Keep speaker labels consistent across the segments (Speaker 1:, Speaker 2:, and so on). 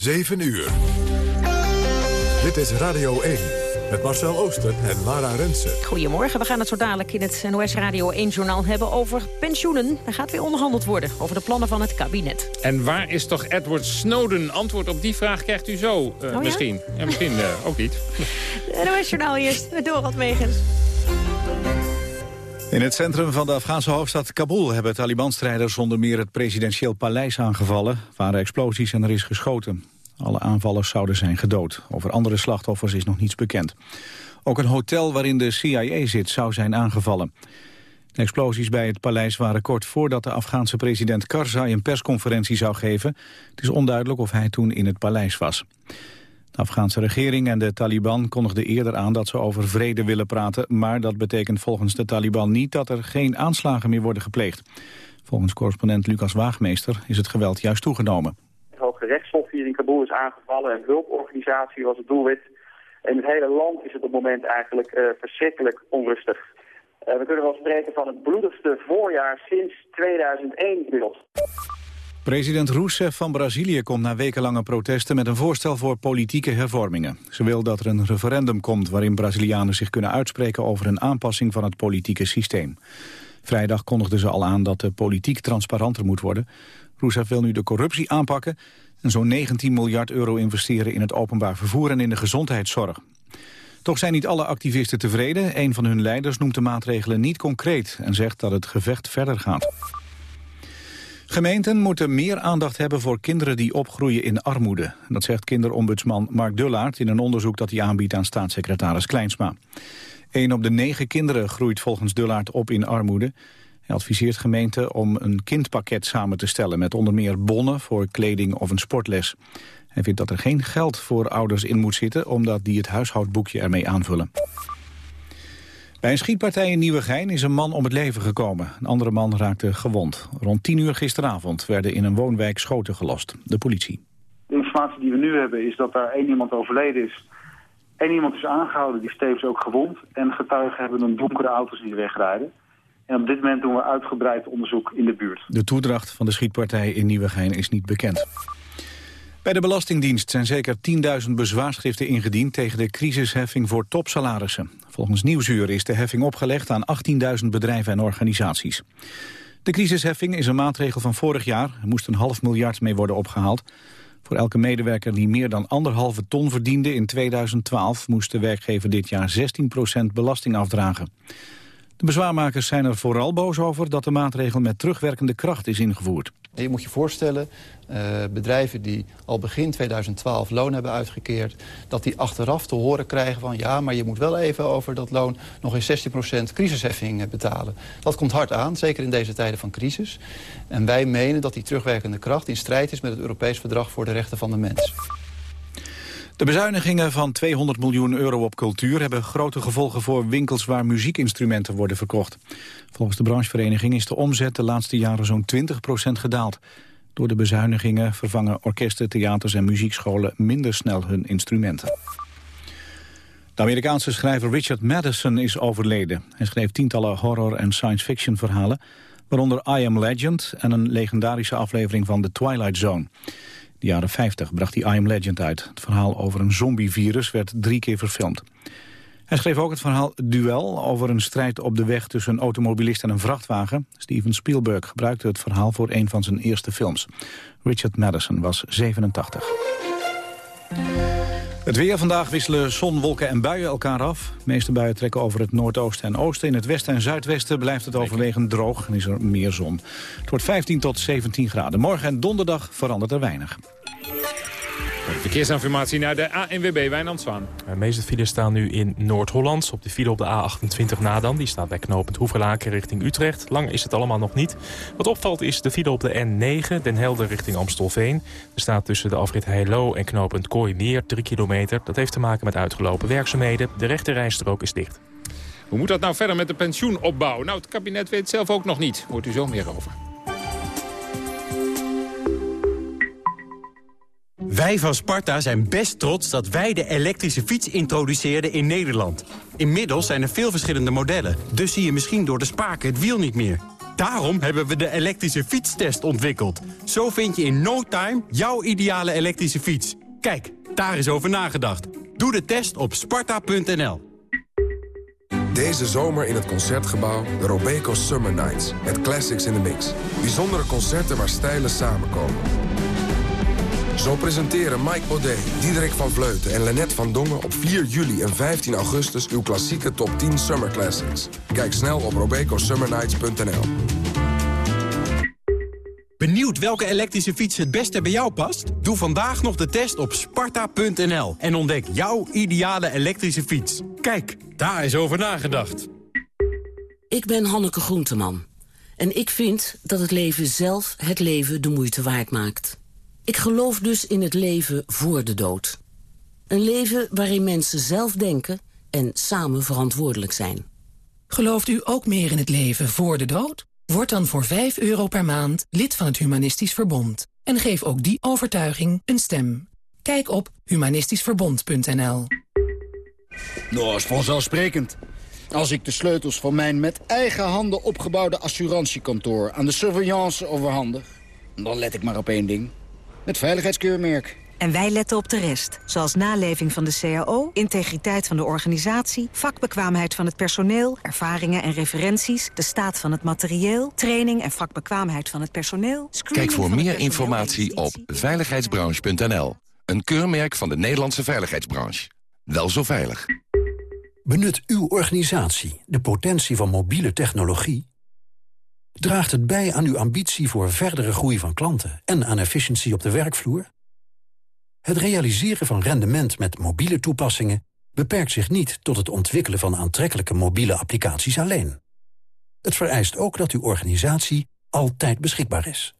Speaker 1: 7 uur. Dit is Radio 1 met Marcel Ooster en Lara Rensen.
Speaker 2: Goedemorgen, we gaan het zo dadelijk in het NOS Radio 1-journaal hebben over pensioenen. Er gaat weer onderhandeld worden over de plannen van het kabinet.
Speaker 3: En waar is toch Edward Snowden? Antwoord op die vraag krijgt u zo, uh,
Speaker 2: Oh ja?
Speaker 3: misschien. Ja, misschien uh, ook niet.
Speaker 2: NOS-journaal eerst, met Dorald Megens.
Speaker 4: In het centrum van de Afghaanse hoofdstad Kabul hebben Taliban-strijders onder meer het presidentieel paleis aangevallen. Er waren explosies en er is geschoten. Alle aanvallers zouden zijn gedood. Over andere slachtoffers is nog niets bekend. Ook een hotel waarin de CIA zit zou zijn aangevallen. De explosies bij het paleis waren kort voordat de Afghaanse president Karzai een persconferentie zou geven. Het is onduidelijk of hij toen in het paleis was. De Afghaanse regering en de Taliban kondigden eerder aan dat ze over vrede willen praten, maar dat betekent volgens de Taliban niet dat er geen aanslagen meer worden gepleegd. Volgens correspondent Lucas Waagmeester is het geweld juist toegenomen.
Speaker 5: Het Hoge Rechtshof hier in Kabul is aangevallen, een hulporganisatie was het doelwit. In het hele land is het op het moment eigenlijk uh, verschrikkelijk onrustig. Uh, we kunnen wel spreken van het bloedigste voorjaar sinds 2001 inmiddels.
Speaker 4: President Rousseff van Brazilië komt na wekenlange protesten met een voorstel voor politieke hervormingen. Ze wil dat er een referendum komt waarin Brazilianen zich kunnen uitspreken over een aanpassing van het politieke systeem. Vrijdag kondigden ze al aan dat de politiek transparanter moet worden. Rousseff wil nu de corruptie aanpakken en zo'n 19 miljard euro investeren in het openbaar vervoer en in de gezondheidszorg. Toch zijn niet alle activisten tevreden. Een van hun leiders noemt de maatregelen niet concreet en zegt dat het gevecht verder gaat. Gemeenten moeten meer aandacht hebben voor kinderen die opgroeien in armoede. Dat zegt kinderombudsman Mark Dullaert in een onderzoek dat hij aanbiedt aan staatssecretaris Kleinsma. Een op de negen kinderen groeit volgens Dullaert op in armoede. Hij adviseert gemeenten om een kindpakket samen te stellen... met onder meer bonnen voor kleding of een sportles. Hij vindt dat er geen geld voor ouders in moet zitten... omdat die het huishoudboekje ermee aanvullen. Bij een schietpartij in Nieuwegein is een man om het leven gekomen. Een andere man raakte gewond. Rond 10 uur gisteravond werden in een woonwijk schoten gelost. De politie.
Speaker 6: De informatie die we nu hebben is dat daar één iemand overleden is. Eén iemand is aangehouden, die stevens ook gewond. En getuigen hebben een donkere auto's die wegrijden. En op dit moment doen we uitgebreid onderzoek in de buurt.
Speaker 4: De toedracht van de schietpartij in Nieuwegein is niet bekend. Bij de Belastingdienst zijn zeker 10.000 bezwaarschriften ingediend... tegen de crisisheffing voor topsalarissen. Volgens Nieuwsuur is de heffing opgelegd aan 18.000 bedrijven en organisaties. De crisisheffing is een maatregel van vorig jaar. Er moest een half miljard mee worden opgehaald. Voor elke medewerker die meer dan anderhalve ton verdiende in 2012... moest de werkgever dit jaar 16% belasting afdragen. De bezwaarmakers zijn er vooral boos over dat de maatregel met terugwerkende kracht is ingevoerd.
Speaker 7: Je moet je voorstellen, uh, bedrijven die al begin 2012 loon hebben uitgekeerd... dat die achteraf te horen krijgen van... ja, maar je moet wel even over dat loon nog eens 16% crisisheffing betalen. Dat komt hard aan, zeker in deze tijden van crisis. En wij menen dat die terugwerkende kracht in strijd is... met het Europees Verdrag voor de Rechten van de Mens.
Speaker 4: De bezuinigingen van 200 miljoen euro op cultuur hebben grote gevolgen voor winkels waar muziekinstrumenten worden verkocht. Volgens de branchevereniging is de omzet de laatste jaren zo'n 20% gedaald. Door de bezuinigingen vervangen orkesten, theaters en muziekscholen minder snel hun instrumenten. De Amerikaanse schrijver Richard Madison is overleden. Hij schreef tientallen horror- en science fiction verhalen, waaronder I Am Legend en een legendarische aflevering van The Twilight Zone. De jaren 50 bracht hij I Am Legend uit. Het verhaal over een zombievirus werd drie keer verfilmd. Hij schreef ook het verhaal Duel over een strijd op de weg tussen een automobilist en een vrachtwagen. Steven Spielberg gebruikte het verhaal voor een van zijn eerste films. Richard Madison was 87. Het weer vandaag wisselen zon, wolken en buien elkaar af. De meeste buien trekken over het noordoosten en oosten. In het westen en zuidwesten blijft het overwegend droog en is er meer zon. Het wordt 15 tot 17 graden. Morgen en donderdag verandert er weinig.
Speaker 3: Verkeersinformatie naar de ANWB Wijnand Zwaan.
Speaker 8: De meeste files staan nu in Noord-Holland. Op de file op de A28 Nadan. Die staat bij knooppunt Hoeverlaken richting Utrecht. Lang is het allemaal nog niet. Wat opvalt is de file op de N9, Den Helder richting Amstelveen. Er staat tussen de afrit Heilo en knooppunt Kooimeer 3 kilometer. Dat heeft te maken met uitgelopen werkzaamheden. De rechte rijstrook is dicht.
Speaker 3: Hoe moet dat nou verder met de pensioenopbouw? Nou, het kabinet weet zelf ook nog niet. Hoort u zo meer over.
Speaker 9: Wij van Sparta zijn best trots dat wij de elektrische fiets introduceerden in Nederland. Inmiddels zijn er veel verschillende modellen, dus zie je misschien door de spaken het wiel niet meer. Daarom hebben we de elektrische fietstest ontwikkeld. Zo vind je in no time jouw ideale elektrische fiets. Kijk, daar is over nagedacht. Doe de test op sparta.nl.
Speaker 10: Deze zomer in het Concertgebouw de Robeco Summer Nights. Met classics in the mix. Bijzondere concerten waar stijlen samenkomen. Zo presenteren Mike Baudet, Diederik van Vleuten en Lennet van Dongen... op 4 juli en 15 augustus uw klassieke top 10 Summer Classics. Kijk snel op robecosummernights.nl.
Speaker 9: Benieuwd welke elektrische fiets het beste bij jou past? Doe vandaag nog de test op sparta.nl en ontdek jouw ideale elektrische fiets. Kijk, daar is over nagedacht.
Speaker 11: Ik ben Hanneke Groenteman. En ik vind dat het leven zelf het leven de moeite waard maakt. Ik geloof dus in het leven voor de dood. Een leven waarin mensen zelf denken en samen verantwoordelijk zijn.
Speaker 12: Gelooft u ook meer in het leven voor de dood? Word dan voor 5 euro per maand lid van het Humanistisch Verbond. En geef ook die overtuiging een stem. Kijk op humanistischverbond.nl
Speaker 13: Nou, is vanzelfsprekend. Als ik de sleutels van mijn met eigen handen opgebouwde assurantiekantoor... aan de surveillance overhandig, dan let ik maar op één ding. Het veiligheidskeurmerk.
Speaker 14: En wij letten op de rest, zoals naleving van de CAO, integriteit van de organisatie, vakbekwaamheid van het personeel, ervaringen en referenties, de staat van het materieel, training en vakbekwaamheid van het personeel.
Speaker 15: Kijk voor meer informatie op veiligheidsbranche.nl. Een keurmerk van de Nederlandse veiligheidsbranche. Wel zo veilig.
Speaker 16: Benut uw organisatie de potentie van mobiele technologie? Draagt het bij aan uw ambitie voor verdere groei van klanten en aan efficiëntie op de werkvloer? Het realiseren van rendement met mobiele toepassingen beperkt zich niet tot het ontwikkelen van aantrekkelijke mobiele applicaties alleen. Het vereist ook dat uw organisatie altijd beschikbaar is.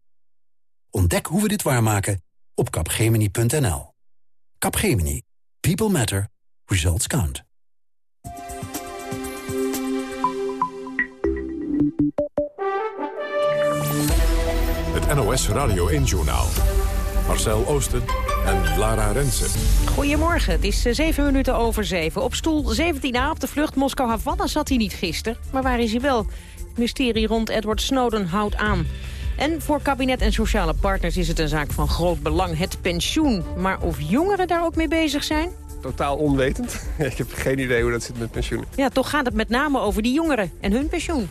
Speaker 16: Ontdek hoe we dit waarmaken op capgemini.nl. Capgemini. People matter. Results count.
Speaker 1: NOS Radio 1-journaal. Marcel Oosten en Lara Rensen.
Speaker 2: Goedemorgen, het is 7 minuten over 7. Op stoel 17a op de vlucht Moskou-Havana zat hij niet gisteren. Maar waar is hij wel? Het mysterie rond Edward Snowden houdt aan. En voor kabinet en sociale partners is het een zaak van groot belang, het pensioen. Maar of jongeren daar ook mee bezig zijn?
Speaker 17: Totaal onwetend. Ik heb geen idee hoe dat zit met pensioen.
Speaker 2: Ja, toch gaat het met name over die jongeren en hun pensioen.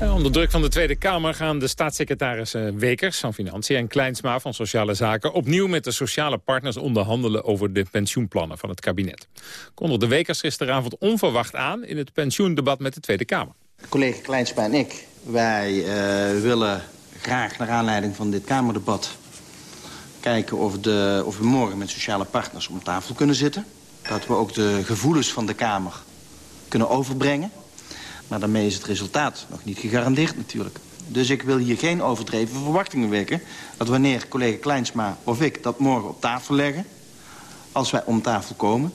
Speaker 3: Onder druk van de Tweede Kamer gaan de staatssecretarissen Wekers van Financiën en Kleinsma van Sociale Zaken opnieuw met de sociale partners onderhandelen over de pensioenplannen van het kabinet. Kondigde Wekers gisteravond onverwacht aan in het pensioendebat met de Tweede Kamer.
Speaker 18: Collega Kleinsma en ik, wij uh, willen graag naar aanleiding van dit Kamerdebat kijken of, de, of we morgen met sociale partners om tafel kunnen zitten. Dat we ook de gevoelens van de Kamer kunnen overbrengen. Maar daarmee is het resultaat nog niet gegarandeerd natuurlijk. Dus ik wil hier geen overdreven verwachtingen wekken... dat wanneer collega Kleinsma of ik dat morgen op tafel leggen... als wij om tafel komen,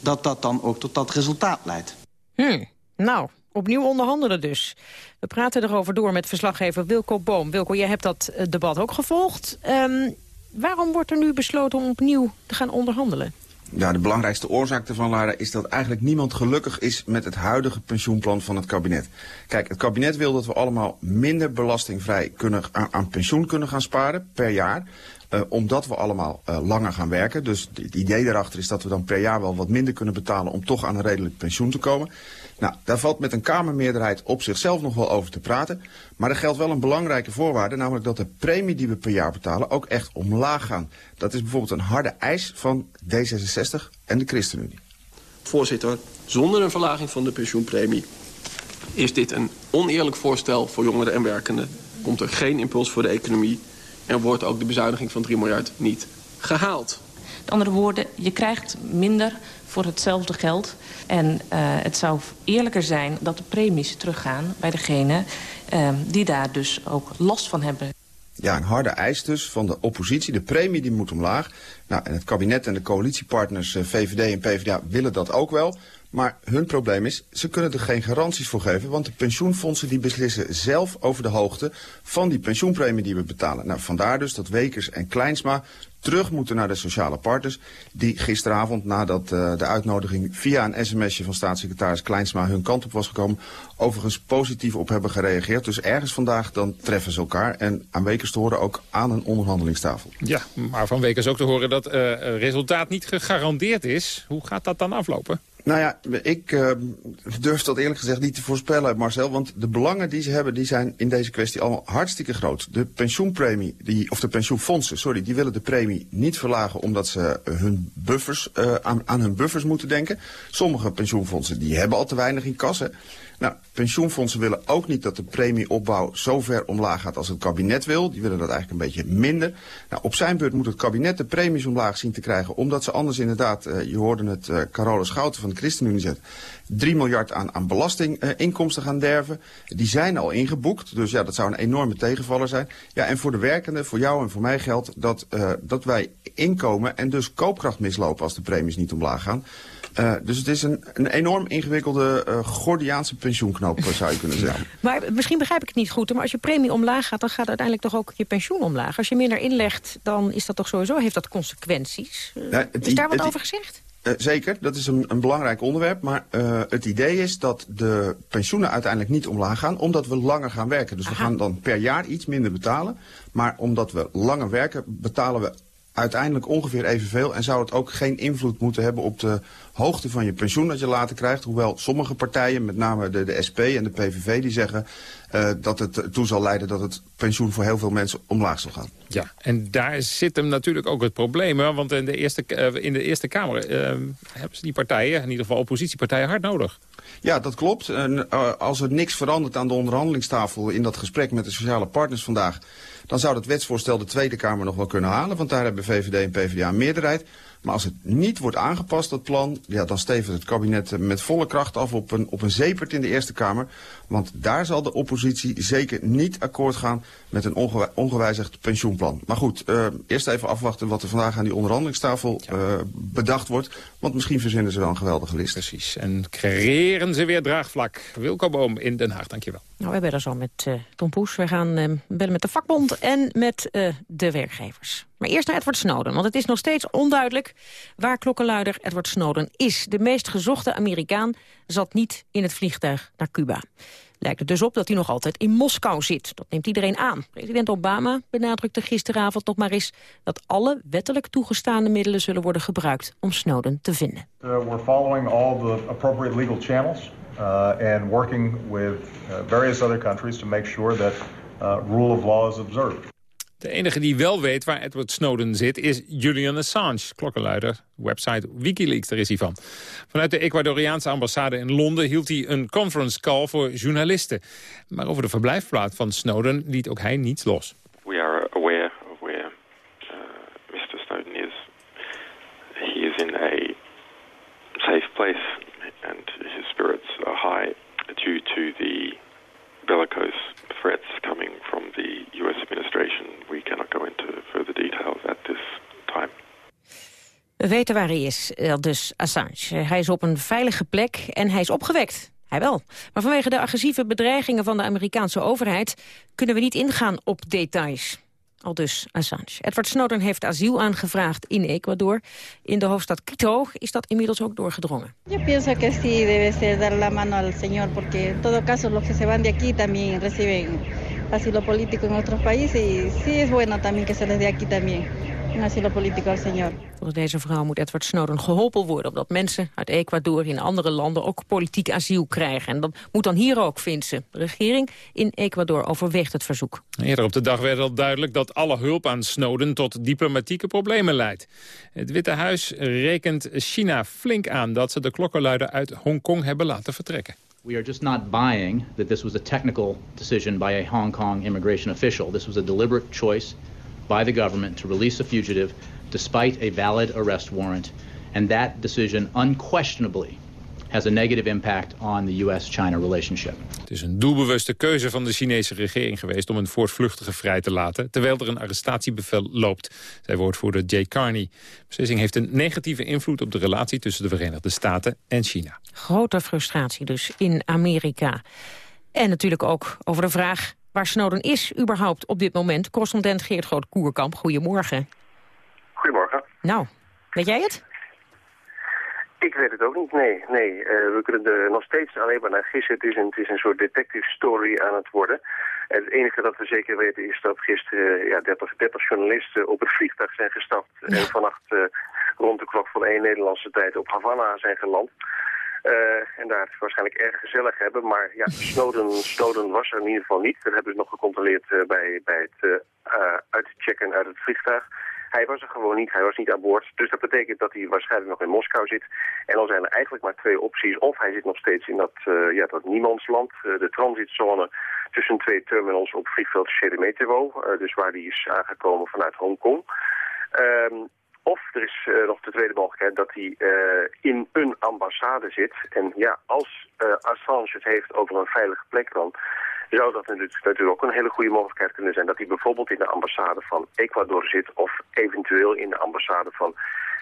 Speaker 18: dat dat dan ook tot dat resultaat leidt.
Speaker 2: Hmm, nou, opnieuw onderhandelen dus. We praten erover door met verslaggever Wilco Boom. Wilco, jij hebt dat eh, debat ook gevolgd. Um, waarom wordt er nu besloten om opnieuw te gaan onderhandelen?
Speaker 19: Ja, de belangrijkste oorzaak ervan, Lara, is dat eigenlijk niemand gelukkig is met het huidige pensioenplan van het kabinet. Kijk, het kabinet wil dat we allemaal minder belastingvrij kunnen, aan, pensioen kunnen gaan sparen per jaar. Uh, omdat we allemaal uh, langer gaan werken. Dus het idee daarachter is dat we dan per jaar wel wat minder kunnen betalen om toch aan een redelijk pensioen te komen. Nou, daar valt met een Kamermeerderheid op zichzelf nog wel over te praten. Maar er geldt wel een belangrijke voorwaarde, namelijk dat de premie die we per jaar betalen ook echt omlaag gaan. Dat is bijvoorbeeld een harde eis van D66 en de ChristenUnie.
Speaker 17: Voorzitter, zonder een verlaging van de pensioenpremie is dit een oneerlijk voorstel voor jongeren en werkenden. Komt er geen impuls voor de economie en wordt ook de bezuiniging van 3 miljard niet gehaald.
Speaker 20: Met andere woorden, je krijgt minder voor hetzelfde geld. En uh, het zou eerlijker zijn dat de premies teruggaan bij degene uh, die daar dus ook last van hebben.
Speaker 19: Ja, een harde eis dus van de oppositie. De premie die moet omlaag. Nou, en het kabinet en de coalitiepartners uh, VVD en PvdA willen dat ook wel. Maar hun probleem is, ze kunnen er geen garanties voor geven... want de pensioenfondsen die beslissen zelf over de hoogte van die pensioenpremie die we betalen. Nou, vandaar dus dat Wekers en Kleinsma terug moeten naar de sociale partners... die gisteravond nadat uh, de uitnodiging via een sms'je van staatssecretaris Kleinsma hun kant op was gekomen... overigens positief op hebben gereageerd. Dus ergens vandaag dan treffen ze elkaar. En aan Wekers te horen ook aan een onderhandelingstafel.
Speaker 3: Ja, maar van Wekers ook te horen dat uh, resultaat niet gegarandeerd is. Hoe gaat dat dan aflopen?
Speaker 19: Nou ja, ik uh, durf dat eerlijk gezegd niet te voorspellen, Marcel. Want de belangen die ze hebben, die zijn in deze kwestie allemaal hartstikke groot. De pensioenpremie, die, of de pensioenfondsen, sorry, die willen de premie niet verlagen... omdat ze hun buffers, uh, aan, aan hun buffers moeten denken. Sommige pensioenfondsen die hebben al te weinig in kassen. Nou, pensioenfondsen willen ook niet dat de premieopbouw zo ver omlaag gaat als het kabinet wil. Die willen dat eigenlijk een beetje minder. Nou, op zijn beurt moet het kabinet de premies omlaag zien te krijgen. Omdat ze anders inderdaad, uh, je hoorde het, uh, Carole Schouten van de ChristenUnie zegt... 3 miljard aan, aan belastinginkomsten gaan derven. Die zijn al ingeboekt, dus ja, dat zou een enorme tegenvaller zijn. Ja, en voor de werkenden, voor jou en voor mij geldt dat, uh, dat wij inkomen en dus koopkracht mislopen als de premies niet omlaag gaan. Uh, dus het is een, een enorm ingewikkelde uh, Gordiaanse pensioenknoop, zou je kunnen zeggen.
Speaker 2: Maar misschien begrijp ik het niet goed, maar als je premie omlaag gaat... dan gaat uiteindelijk toch ook je pensioen omlaag. Als je minder inlegt, dan is dat toch sowieso, heeft dat consequenties. Uh, het, is daar wat het, over gezegd?
Speaker 19: Zeker, dat is een, een belangrijk onderwerp. Maar het idee is dat de pensioenen uiteindelijk niet omlaag gaan... omdat we langer gaan werken. Dus Aha. we gaan dan per jaar iets minder betalen. Maar omdat we langer werken, betalen we uiteindelijk ongeveer evenveel... en zou het ook geen invloed moeten hebben op de hoogte van je pensioen dat je later krijgt. Hoewel sommige partijen, met name de, de SP en de PVV, die zeggen... Uh, dat het toe zal leiden dat het pensioen voor heel veel mensen omlaag zal gaan.
Speaker 3: Ja, en daar zit hem natuurlijk ook het probleem. Hè? Want in de Eerste, uh, in de eerste Kamer uh, hebben ze die partijen, in ieder geval oppositiepartijen, hard nodig.
Speaker 19: Ja, dat klopt. En, als er niks verandert aan de onderhandelingstafel in dat gesprek met de sociale partners vandaag... dan zou dat wetsvoorstel de Tweede Kamer nog wel kunnen halen. Want daar hebben VVD en PvdA een meerderheid. Maar als het niet wordt aangepast, dat plan, ja, dan stevert het kabinet met volle kracht af op een, op een zeepert in de Eerste Kamer. Want daar zal de oppositie zeker niet akkoord gaan met een ongew ongewijzigd pensioenplan. Maar goed, uh, eerst even afwachten wat er vandaag aan die onderhandelingstafel ja. uh, bedacht wordt. Want misschien verzinnen ze wel een geweldige list.
Speaker 3: Precies. En creëren ze weer draagvlak. Wilco Boom in Den Haag, dankjewel.
Speaker 2: Nou, we hebben er zo met uh, Tom Poes. We gaan uh, bellen met de vakbond en met uh, de werkgevers. Maar eerst naar Edward Snowden, want het is nog steeds onduidelijk... waar klokkenluider Edward Snowden is. De meest gezochte Amerikaan zat niet in het vliegtuig naar Cuba. Lijkt het dus op dat hij nog altijd in Moskou zit. Dat neemt iedereen aan. President Obama benadrukte gisteravond nog maar eens... dat alle wettelijk toegestaande middelen zullen worden gebruikt om Snowden te vinden.
Speaker 21: Uh, we're following all the appropriate legal channels... Uh, and working with uh, various other countries to make sure that uh, rule of law is observed.
Speaker 3: De enige die wel weet waar Edward Snowden zit is Julian Assange, klokkenluider, website Wikileaks, daar is hij van. Vanuit de Ecuadoriaanse ambassade in Londen hield hij een conference call voor journalisten. Maar over de verblijfplaats van Snowden liet ook hij niets los.
Speaker 22: We are aware of where uh, Mr. Snowden is. He is in a safe place and his spirits are high due to the bellicose threats coming from the U.S. administration. We cannot go into further details at this time.
Speaker 2: We weten waar hij is, dus Assange. Hij is op een veilige plek en hij is opgewekt. Hij wel. Maar vanwege de agressieve bedreigingen van de Amerikaanse overheid... kunnen we niet ingaan op details. Al dus Assange. Edward Snowden heeft asiel aangevraagd in Ecuador. In de hoofdstad Quito is dat inmiddels ook doorgedrongen.
Speaker 23: Yo pienso que debe ser dar la mano al señor, porque en todo caso los que se van de aquí también reciben asilo en otros países y sí es bueno también que un asilo político al señor.
Speaker 2: Volgens deze vrouw moet Edward Snowden geholpen worden... omdat mensen uit Ecuador in andere landen ook politiek asiel krijgen. En dat moet dan hier ook, vindt ze. De regering in Ecuador overweegt het verzoek.
Speaker 3: Eerder op de dag werd al duidelijk dat alle hulp aan Snowden... tot diplomatieke problemen leidt. Het Witte Huis rekent China flink aan... dat ze de klokkenluider uit Hongkong hebben laten vertrekken.
Speaker 24: We are just not buying that this was a technical decision by a Hong Kong immigration official. This was a deliberate choice by the government to release a fugitive despite a valid arrest warrant. And that decision unquestionably has a negative impact on the US-China relationship.
Speaker 3: Het is een doelbewuste keuze van de Chinese regering geweest om een voortvluchtige vrij te laten, terwijl er een arrestatiebevel loopt, zei woordvoerder Jay Carney. De beslissing heeft een negatieve invloed op de relatie tussen de Verenigde Staten en China.
Speaker 2: Grote frustratie dus in Amerika. En natuurlijk ook over de vraag waar Snowden is überhaupt op dit moment. Correspondent Geert Groot-Koerkamp, goedemorgen. Nou, weet jij het?
Speaker 25: Ik weet het ook niet, nee. nee. Uh, we kunnen er nog steeds alleen maar naar gissen. Het is een, het is een soort detective story aan het worden. En het enige dat we zeker weten is dat gisteren ja, 30, 30 journalisten op het vliegtuig zijn gestapt. En vannacht uh, rond de klok van één Nederlandse tijd op Havana zijn geland. Uh, en daar het waarschijnlijk erg gezellig hebben. Maar ja, Snowden, Snowden was er in ieder geval niet. Dat hebben ze nog gecontroleerd bij, bij het uitchecken uit het vliegtuig. Hij was er gewoon niet, hij was niet aan boord. Dus dat betekent dat hij waarschijnlijk nog in Moskou zit. En dan zijn er eigenlijk maar twee opties. Of hij zit nog steeds in dat, uh, ja, dat niemandsland, uh, de transitzone tussen twee terminals op vliegveld Sheremetyevo. Uh, dus waar hij is aangekomen vanuit Hongkong. Um, of er is uh, nog de tweede mogelijkheid dat hij uh, in een ambassade zit. En ja, als uh, Assange het heeft over een veilige plek dan zou dat natuurlijk ook een hele goede mogelijkheid kunnen zijn... dat hij bijvoorbeeld in de ambassade van Ecuador zit... of eventueel in de ambassade van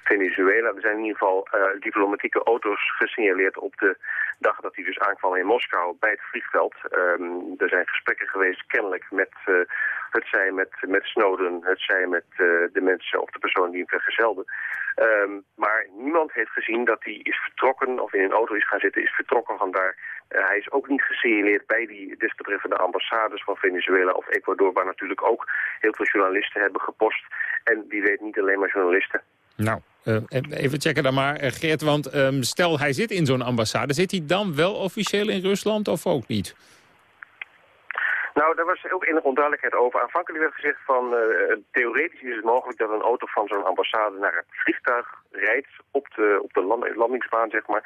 Speaker 25: Venezuela. Er zijn in ieder geval uh, diplomatieke auto's gesignaleerd op de dag dat hij dus aankwam in Moskou bij het vliegveld. Um, er zijn gesprekken geweest kennelijk met, uh, het zij met, met Snowden, het zij met uh, de mensen of de persoon die hem vergezelde. Um, maar niemand heeft gezien dat hij is vertrokken of in een auto is gaan zitten, is vertrokken vandaar. Uh, hij is ook niet gesignaleerd bij die desbetreffende ambassades van Venezuela of Ecuador, waar natuurlijk ook heel veel journalisten hebben gepost. En wie weet niet alleen maar journalisten.
Speaker 3: Nou, uh, even checken dan maar, uh, Geert, want um, stel hij zit in zo'n ambassade. Zit hij dan wel officieel in Rusland of ook niet?
Speaker 25: Nou, daar was ook enige onduidelijkheid over. Aanvankelijk werd gezegd van uh, theoretisch is het mogelijk dat een auto van zo'n ambassade naar het vliegtuig rijdt op de, op de land, landingsbaan, zeg maar.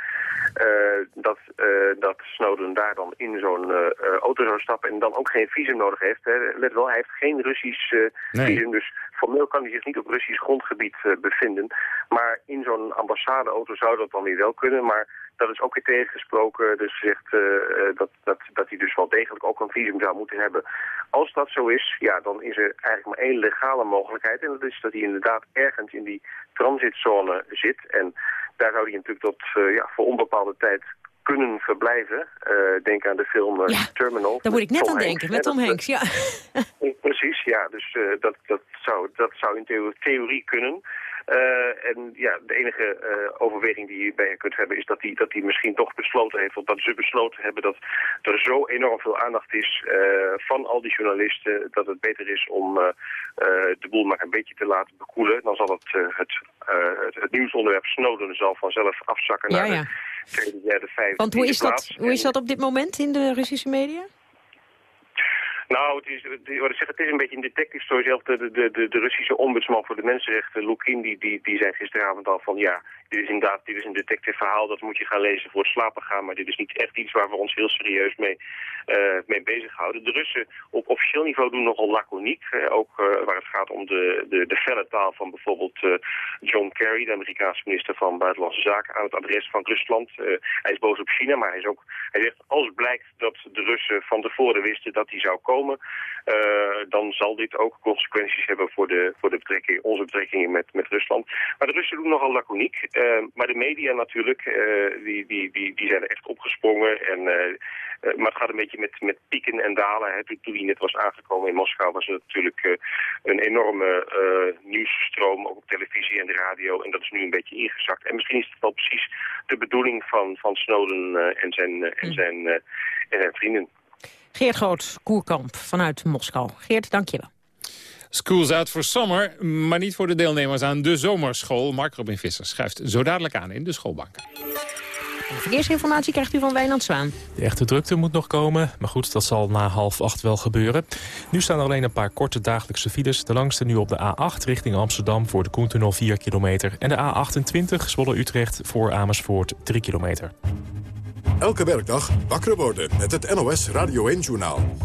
Speaker 25: Uh, dat, uh, dat Snowden daar dan in zo'n auto zou stappen en dan ook geen visum nodig heeft. Hè. Let wel, hij heeft geen Russisch nee. visum, dus formeel kan hij zich niet op Russisch grondgebied bevinden. Maar in zo'n ambassadeauto zou dat dan weer wel kunnen, maar dat is ook weer tegengesproken. Dus gezegd uh, dat, dat, dat hij dus wel degelijk ook een visum zou moeten hebben. Als dat zo is, ja, dan is er eigenlijk maar één legale mogelijkheid. En dat is dat hij inderdaad ergens in die transitzone zit. En daar zou hij natuurlijk tot uh, ja, voor onbepaalde tijd kunnen verblijven. Uh, denk aan de film uh,
Speaker 2: ja,
Speaker 25: Terminal.
Speaker 2: Daar moet ik net aan denken, met Tom Hanks, ja.
Speaker 25: Precies, ja. Dus uh, dat, dat, zou, dat zou in theorie kunnen. Uh, en ja, de enige uh, overweging die je bij je kunt hebben is dat hij dat misschien toch besloten heeft, of dat ze besloten hebben dat er zo enorm veel aandacht is uh, van al die journalisten, dat het beter is om de boel maar een beetje te laten bekoelen. Dan zal het, het, het, het nieuwsonderwerp Snowden zal vanzelf afzakken
Speaker 2: ja,
Speaker 25: naar
Speaker 2: ja.
Speaker 25: de tweede, derde, vijfde
Speaker 2: Want hoe is, dat, hoe is dat op dit moment in de Russische media?
Speaker 25: Nou, het is, wat ik zeg, het is een beetje een detective story. Zelf de, de, de, de Russische ombudsman voor de mensenrechten, Lukin, die, die, die zei gisteravond al van ja, dit is inderdaad dit is een detective verhaal, dat moet je gaan lezen voor het slapen gaan. Maar dit is niet echt iets waar we ons heel serieus mee, uh, mee bezighouden. De Russen op officieel niveau doen nogal laconiek. Uh, ook uh, waar het gaat om de, de, de felle taal van bijvoorbeeld John Kerry, de Amerikaanse minister van Buitenlandse Zaken, aan het adres van Rusland. hij is boos op China, maar hij, is ook, hij zegt als blijkt dat de Russen van tevoren wisten dat hij zou komen, dan zal dit ook consequenties hebben voor, de, voor de betrekking, onze betrekkingen met, met Rusland. Maar de Russen doen nogal laconiek. Uh, maar de media natuurlijk, uh, die, die, die, die zijn er echt opgesprongen. En, maar het gaat een beetje met, met pieken en dalen. Hè. Toen, toen hij net was aangekomen in Moskou was het natuurlijk een enorme nieuwsstroom, ook op televisie en de radio. En dat is nu een beetje ingezakt. En misschien is het wel precies de bedoeling van, van Snowden en, zijn, en, zijn, en zijn vrienden.
Speaker 2: Geert Groot, Koerkamp vanuit Moskou. Geert, dank je wel.
Speaker 3: Schools out for summer, maar niet voor de deelnemers aan de zomerschool. Mark Robin Visser schrijft zo dadelijk aan in de schoolbank.
Speaker 2: Verkeersinformatie krijgt u van Wijnand Zwaan.
Speaker 8: De echte drukte moet nog komen, maar goed, dat zal na half acht wel gebeuren. Nu staan er alleen een paar korte dagelijkse files. De langste nu op de A8 richting Amsterdam voor de Koentunnel 4 kilometer. En de A28 Zwolle-Utrecht voor Amersfoort 3 kilometer.
Speaker 1: Elke werkdag wakker worden met het NOS Radio 1-journaal.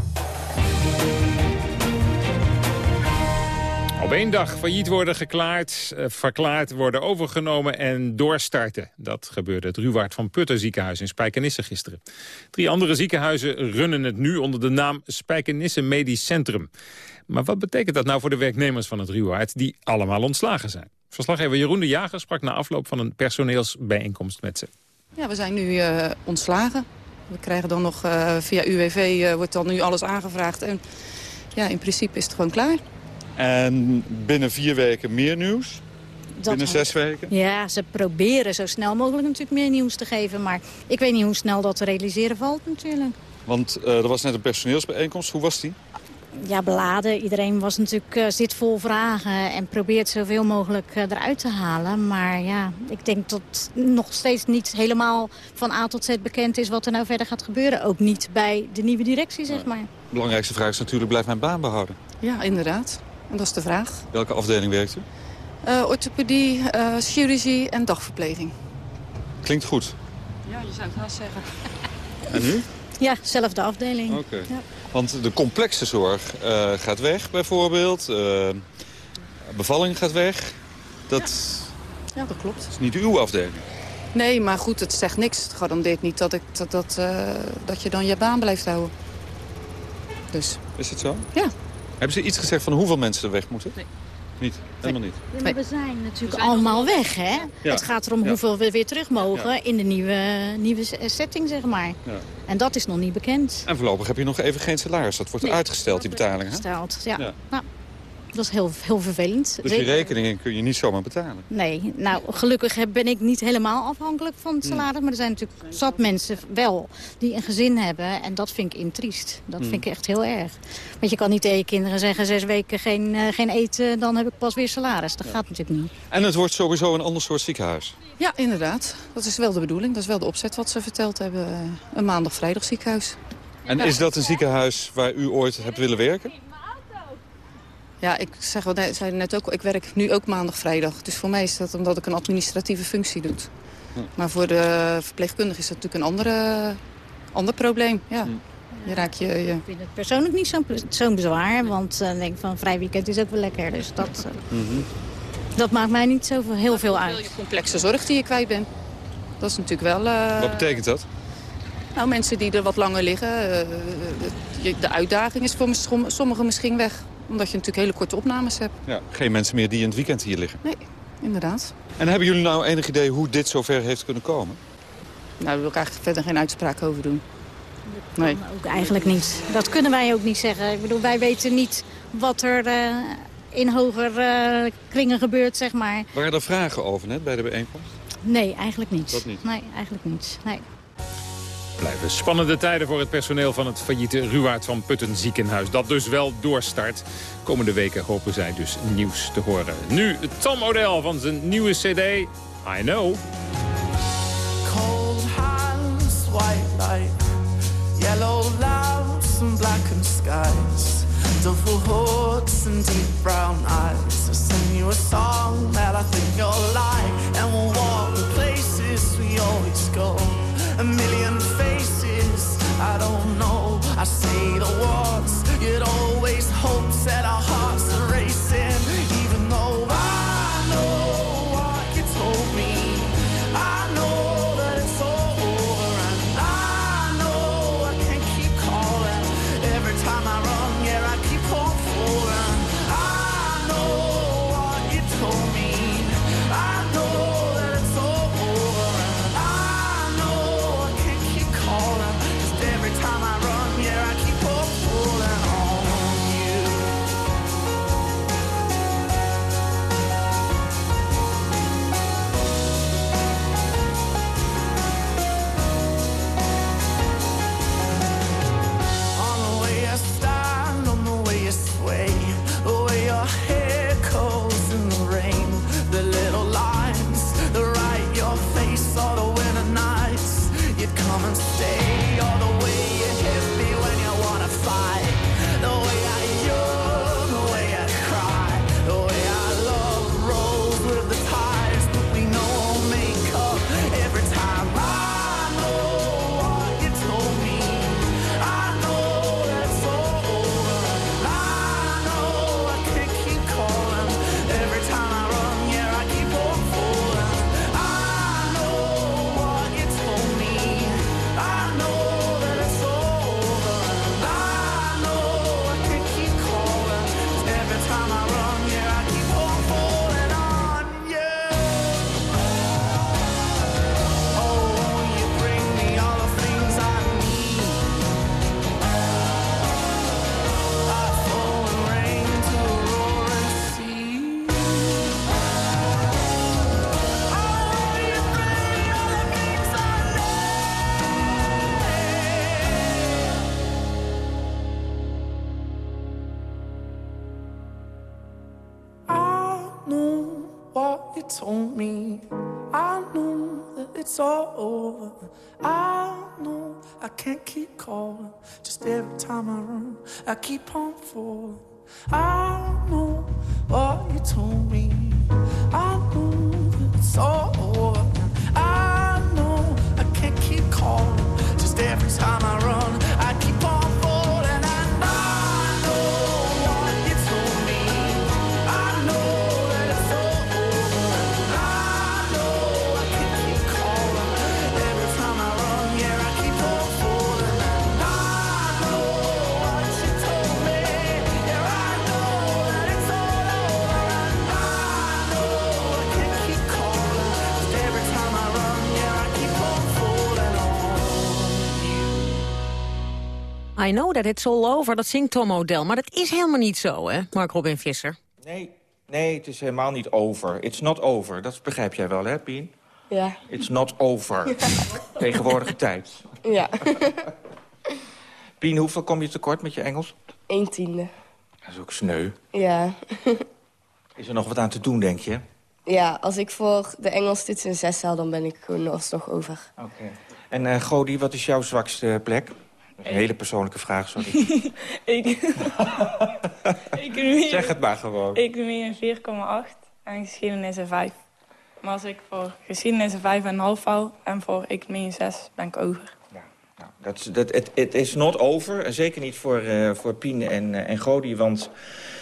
Speaker 3: Op één dag failliet worden geklaard, uh, verklaard worden overgenomen en doorstarten. Dat gebeurde het Ruwaard van Putten ziekenhuis in Spijkenisse gisteren. Drie andere ziekenhuizen runnen het nu onder de naam Spijkenisse Medisch Centrum. Maar wat betekent dat nou voor de werknemers van het Ruwaard die allemaal ontslagen zijn? Verslaggever Jeroen de Jager sprak na afloop van een personeelsbijeenkomst met ze.
Speaker 26: Ja, we zijn nu uh, ontslagen. We krijgen dan nog uh, via UWV uh, wordt dan nu alles aangevraagd. En ja, in principe is het gewoon klaar.
Speaker 27: En binnen vier weken meer nieuws? Binnen zes weken?
Speaker 28: Ja, ze proberen zo snel mogelijk natuurlijk meer nieuws te geven. Maar ik weet niet hoe snel dat te realiseren valt natuurlijk.
Speaker 27: Want uh, er was net een personeelsbijeenkomst. Hoe was die?
Speaker 28: Ja, beladen. Iedereen was natuurlijk, uh, zit vol vragen en probeert zoveel mogelijk uh, eruit te halen. Maar ja, ik denk dat nog steeds niet helemaal van A tot Z bekend is wat er nou verder gaat gebeuren. Ook niet bij de nieuwe directie, zeg maar. De
Speaker 27: belangrijkste vraag is natuurlijk, blijft mijn baan behouden?
Speaker 26: Ja, inderdaad. En dat is de vraag.
Speaker 27: Welke afdeling werkt u?
Speaker 26: Uh, orthopedie, uh, chirurgie en dagverpleging.
Speaker 27: Klinkt goed.
Speaker 26: Ja, je zou het haast zeggen.
Speaker 27: En nu?
Speaker 28: Ja, zelfde afdeling.
Speaker 27: Oké. Okay. Ja. Want de complexe zorg uh, gaat weg, bijvoorbeeld. bevalling gaat weg. Dat...
Speaker 26: Ja. ja, dat klopt.
Speaker 27: Dat is niet uw afdeling.
Speaker 26: Nee, maar goed, het zegt niks. Het garandeert niet dat, ik, dat, dat, dat je dan je baan blijft houden. Dus.
Speaker 27: Is het zo?
Speaker 26: Ja.
Speaker 27: Hebben ze iets gezegd van hoeveel mensen er weg moeten?
Speaker 28: Nee.
Speaker 27: Niet? Helemaal niet?
Speaker 28: Ja, maar we zijn natuurlijk allemaal weg, hè? Ja. Het gaat erom ja. hoeveel we weer terug mogen in de nieuwe, nieuwe setting, zeg maar. En dat is nog niet bekend.
Speaker 27: En voorlopig heb je nog even geen salaris. Dat wordt
Speaker 28: nee,
Speaker 27: uitgesteld, die betaling,
Speaker 28: Uitgesteld, ja. Nou, dat is heel, heel vervelend.
Speaker 27: Dus die rekeningen kun je niet zomaar betalen?
Speaker 28: Nee, nou gelukkig ben ik niet helemaal afhankelijk van het salaris. Maar er zijn natuurlijk zat mensen wel die een gezin hebben. En dat vind ik intriest. Dat vind ik echt heel erg. Want je kan niet tegen je kinderen zeggen zes weken geen, uh, geen eten. Dan heb ik pas weer salaris. Dat gaat natuurlijk niet.
Speaker 27: En het wordt sowieso een ander soort ziekenhuis?
Speaker 26: Ja, inderdaad. Dat is wel de bedoeling. Dat is wel de opzet wat ze verteld hebben. Een maandag-vrijdag ziekenhuis.
Speaker 27: En is dat een ziekenhuis waar u ooit hebt willen werken?
Speaker 26: Ja, ik zeg wel, zei net ook, ik werk nu ook maandag, vrijdag. Dus voor mij is dat omdat ik een administratieve functie doe. Hm. Maar voor de verpleegkundige is dat natuurlijk een andere, ander probleem. Ja. Hm. Je raakt je, je...
Speaker 28: Ik vind het persoonlijk niet zo'n zo bezwaar. Want uh, denk van vrij weekend is ook wel lekker. Dus dat, uh, mm -hmm. dat maakt mij niet zo heel veel uit.
Speaker 26: Je complexe zorg die je kwijt bent. Dat is natuurlijk wel... Uh...
Speaker 27: Wat betekent dat?
Speaker 26: Nou, mensen die er wat langer liggen. de uitdaging is voor sommigen misschien weg omdat je natuurlijk hele korte opnames hebt.
Speaker 27: Ja, geen mensen meer die in het weekend hier liggen.
Speaker 26: Nee, inderdaad.
Speaker 27: En hebben jullie nou enig idee hoe dit zover heeft kunnen komen?
Speaker 26: Nou, daar wil ik eigenlijk verder geen uitspraak over doen. Nee.
Speaker 28: Ook eigenlijk niet. Dat kunnen wij ook niet zeggen. Ik bedoel, wij weten niet wat er uh, in hoger uh, kringen gebeurt, zeg maar.
Speaker 27: Waren er vragen over net bij de bijeenkomst?
Speaker 28: Nee, eigenlijk niet.
Speaker 27: Dat niet?
Speaker 28: Nee, eigenlijk niet. Nee.
Speaker 29: Blijven spannende tijden voor het personeel van het failliete Ruwaard van Putten ziekenhuis. Dat dus wel doorstart. Komende weken hopen zij dus nieuws te horen. Nu Tom O'Dell van zijn nieuwe cd, I Know. Cold hands, white light, yellow lamps and blackened skies. Double hoods and deep brown eyes. I sing you a song that I think you'll like. And we'll walk the places we always go. A million faces. I don't know. I say the words you'd always hope that our hearts are racing, calling. Just every time I run, I keep on falling. I know what you told me. I know that it's all over. I know I can't keep calling. Just every time I run, I know that it's all over,
Speaker 2: dat zingt Tom O'Dell. Maar dat is helemaal niet zo, hè, Mark Robin Visser?
Speaker 30: Nee, nee, het is helemaal niet over. It's not over. Dat begrijp jij wel, hè, Pien?
Speaker 31: Ja.
Speaker 30: It's not over. Tegenwoordige tijd.
Speaker 31: Ja.
Speaker 30: Pien, hoeveel kom je tekort met je Engels?
Speaker 31: Eén tiende.
Speaker 30: Dat is ook sneu.
Speaker 31: Ja.
Speaker 30: Is er nog wat aan te doen, denk je?
Speaker 31: ja, als ik voor de Engels dit een zes haal, dan ben ik gewoon alsnog over.
Speaker 30: Oké. En eh Godi, wat is jouw zwakste plek? Een hele persoonlijke vraag, sorry.
Speaker 32: Economie,
Speaker 30: Zeg het maar gewoon.
Speaker 32: economie een 4,8 en geschiedenis een 5. Maar als ik voor geschiedenis een 5,5 hou en voor economie een 6, ben ik over.
Speaker 30: Dat, is- dat, het, het is not over. En zeker niet voor, eh, voor Pien en, eh, en Godi. Want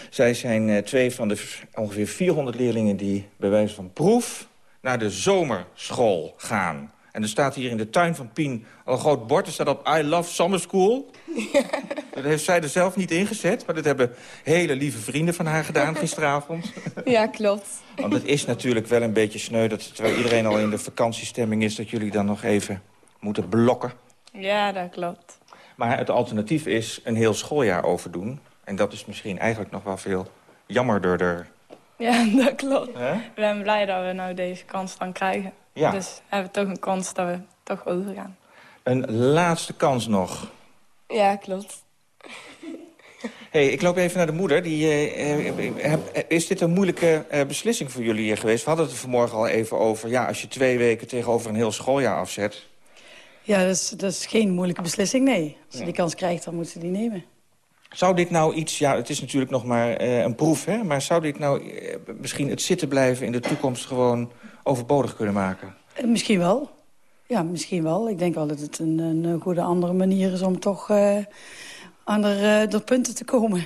Speaker 30: zij zijn eh, twee van de ongeveer 400 leerlingen... die bij wijze van proef naar de zomerschool gaan. En er staat hier in de tuin van Pien al een groot bord. Er staat op I love summer school. Dat heeft zij er zelf niet ingezet. Maar dat hebben hele lieve vrienden van haar gedaan gisteravond.
Speaker 31: Ja, klopt.
Speaker 30: Want het is natuurlijk wel een beetje sneu... dat terwijl iedereen al in de vakantiestemming is... dat jullie dan nog even moeten blokken.
Speaker 32: Ja, dat klopt.
Speaker 30: Maar het alternatief is een heel schooljaar overdoen. En dat is misschien eigenlijk nog wel veel jammerder.
Speaker 32: Ja, dat klopt.
Speaker 30: Hè?
Speaker 32: Ik ben blij dat we nou deze kans dan krijgen.
Speaker 30: Ja.
Speaker 32: Dus hebben we toch een kans dat we toch overgaan.
Speaker 30: Een laatste kans nog.
Speaker 31: Ja, klopt.
Speaker 30: hey, ik loop even naar de moeder. Die, eh, eh, heb- is dit een moeilijke eh, beslissing voor jullie hier geweest? We hadden het er vanmorgen al even over. Ja, als je twee weken tegenover een heel schooljaar afzet...
Speaker 33: Ja, dat is, dat is geen moeilijke beslissing, nee. Als ze die kans krijgt, dan moet ze die nemen.
Speaker 30: Zou dit nou iets... Ja, het is natuurlijk nog maar eh, een proef, hè? Maar zou dit nou eh, misschien het zitten blijven in de toekomst gewoon overbodig kunnen maken?
Speaker 33: Eh, Misschien wel. Ja, misschien wel. Ik denk wel dat het een, een goede andere manier is om toch eh aan de, eh, punten te komen.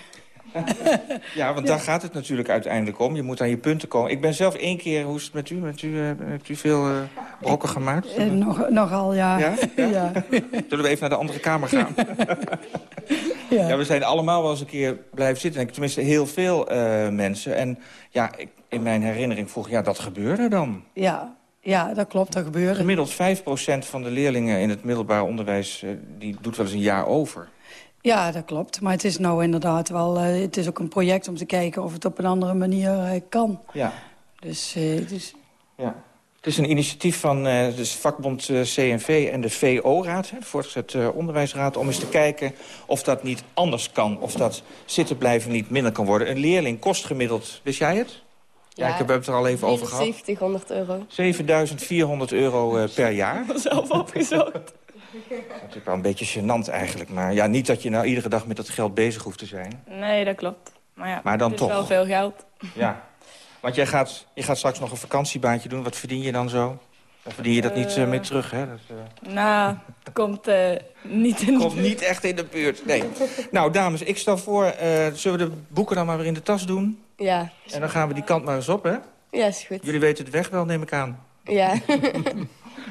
Speaker 30: Ja, want daar gaat het natuurlijk uiteindelijk om. Je moet aan je punten komen. Ik ben zelf één keer... Hoe is het met u? Met u eh, hebt u veel eh, brokken gemaakt?
Speaker 33: Eh, nog, nogal, ja.
Speaker 30: Ja?
Speaker 33: ja.
Speaker 30: Zullen we even naar de andere kamer gaan? ja. we zijn allemaal wel eens een keer blijven zitten. ik. Tenminste, heel veel eh, mensen. En ja, ik, in mijn herinnering vroeg... Ja, dat gebeurde dan.
Speaker 33: Ja, ja, dat klopt, dat gebeurt.
Speaker 30: Gemiddeld 5% van de leerlingen in het middelbaar onderwijs... eh, die doet wel eens een jaar over.
Speaker 33: Ja, dat klopt. Maar het is nou inderdaad wel... eh, het is ook een project om te kijken of het op een andere manier kan.
Speaker 30: Ja.
Speaker 33: Dus, dus
Speaker 30: Ja. Het is een initiatief van eh de vakbond eh, CNV en de VO-raad, de voortgezet eh, onderwijsraad... om eens te kijken of dat niet anders kan. Of dat zitten blijven niet minder kan worden. Een leerling kost gemiddeld, wist jij het? Ja, ik heb het er al even over gehad.
Speaker 31: 7400 euro.
Speaker 30: 7400 euro per jaar.
Speaker 32: Zelf opgezocht.
Speaker 30: Dat is wel een beetje gênant eigenlijk. Maar ja, niet dat je nou iedere dag met dat geld bezig hoeft te zijn.
Speaker 32: Nee, dat klopt. Maar ja,
Speaker 30: Maar dan
Speaker 32: het
Speaker 30: toch.
Speaker 32: is wel veel geld.
Speaker 30: Ja. Want jij gaat, je gaat straks nog een vakantiebaantje doen. Wat verdien je dan zo? Dan verdien je dat niet eh,
Speaker 32: Eh,
Speaker 30: mee terug, hè? Dat, eh,
Speaker 32: Nou, het komt eh, niet in
Speaker 30: Komt niet echt in de buurt, nee. Nou, dames, ik stel voor, eh, zullen we de boeken dan maar weer in de tas doen?
Speaker 31: Ja.
Speaker 30: En dan gaan we die kant maar eens op, hè?
Speaker 31: Ja, is goed.
Speaker 30: Jullie weten de weg wel, neem ik aan.
Speaker 31: Ja.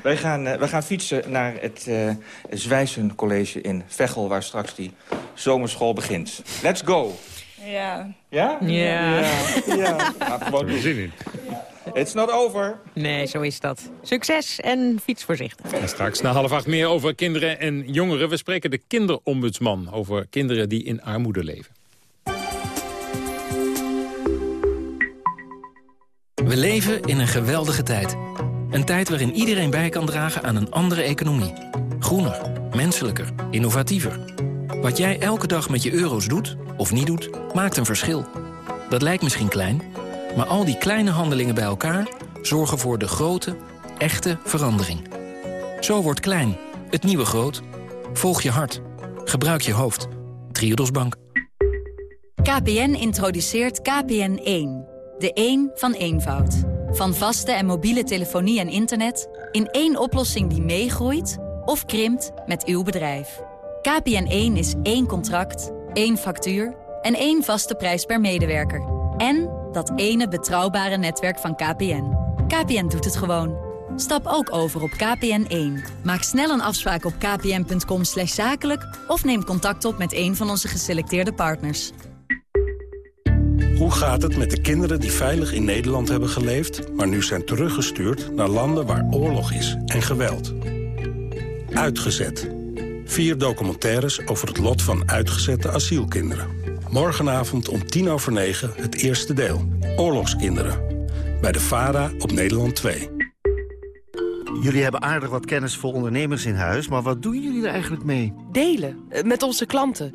Speaker 30: Wij gaan, eh, wij gaan fietsen naar het eh Zwijsen College in Veghel... waar straks die zomerschool begint. Let's go!
Speaker 32: Ja.
Speaker 30: Ja?
Speaker 2: Ja.
Speaker 30: Ja. gewoon doen.
Speaker 3: zin in.
Speaker 30: It's not over.
Speaker 2: Nee, zo is dat. Succes en fiets voorzichtig.
Speaker 3: En straks na half acht meer over kinderen en jongeren. We spreken de kinderombudsman over kinderen die in armoede leven.
Speaker 34: We leven in een geweldige tijd. Een tijd waarin iedereen bij kan dragen aan een andere economie. Groener, menselijker, innovatiever. Wat jij elke dag met je euro's doet, of niet doet, maakt een verschil. Dat lijkt misschien klein, maar al die kleine handelingen bij elkaar...
Speaker 35: zorgen voor de grote, echte verandering. Zo wordt klein, het nieuwe groot. Volg je hart. Gebruik je hoofd. Triodos Bank.
Speaker 36: KPN introduceert KPN1. De 1 van eenvoud. Van vaste en mobiele telefonie en internet... in één oplossing die meegroeit of krimpt met uw bedrijf. KPN1 is één contract, één factuur en één vaste prijs per medewerker. En dat ene betrouwbare netwerk van KPN. KPN doet het gewoon. Stap ook over op KPN1. Maak snel een afspraak op kpn.com zakelijk... of neem contact op met een van onze geselecteerde partners.
Speaker 37: Hoe gaat het met de kinderen die veilig in Nederland hebben geleefd... maar nu zijn teruggestuurd naar landen waar oorlog is en geweld? Uitgezet. Vier documentaires over het lot van uitgezette asielkinderen. Morgenavond om tien over negen het eerste deel. Oorlogskinderen. Bij de VARA op Nederland 2.
Speaker 38: Jullie hebben aardig wat kennis voor ondernemers in huis, maar wat doen jullie er eigenlijk mee?
Speaker 39: Delen, eh, met onze klanten.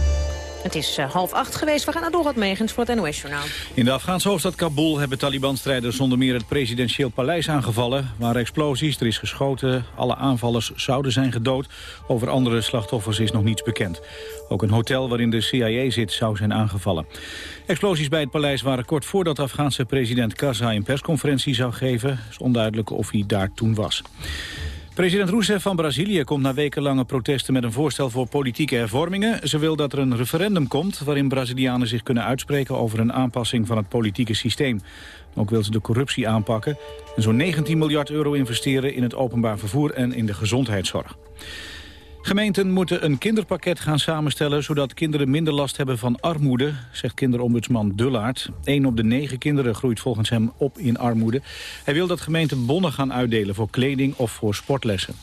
Speaker 2: Het is uh, half acht geweest. We gaan naar Dorot Megens voor het NOS-journaal.
Speaker 4: In de Afghaanse hoofdstad Kabul hebben Taliban-strijders zonder meer het presidentieel paleis aangevallen. Waren explosies, er is geschoten. Alle aanvallers zouden zijn gedood. Over andere slachtoffers is nog niets bekend. Ook een hotel waarin de CIA zit zou zijn aangevallen. Explosies bij het paleis waren kort voordat Afghaanse president Karzai een persconferentie zou geven. Het is onduidelijk of hij daar toen was. President Rousseff van Brazilië komt na wekenlange protesten met een voorstel voor politieke hervormingen. Ze wil dat er een referendum komt waarin Brazilianen zich kunnen uitspreken over een aanpassing van het politieke systeem. Ook wil ze de corruptie aanpakken en zo'n 19 miljard euro investeren in het openbaar vervoer en in de gezondheidszorg. Gemeenten moeten een kinderpakket gaan samenstellen... zodat kinderen minder last hebben van armoede, zegt kinderombudsman Dullaert. Eén op de negen kinderen groeit volgens hem op in armoede. Hij wil dat gemeenten bonnen gaan uitdelen voor kleding of voor sportlessen.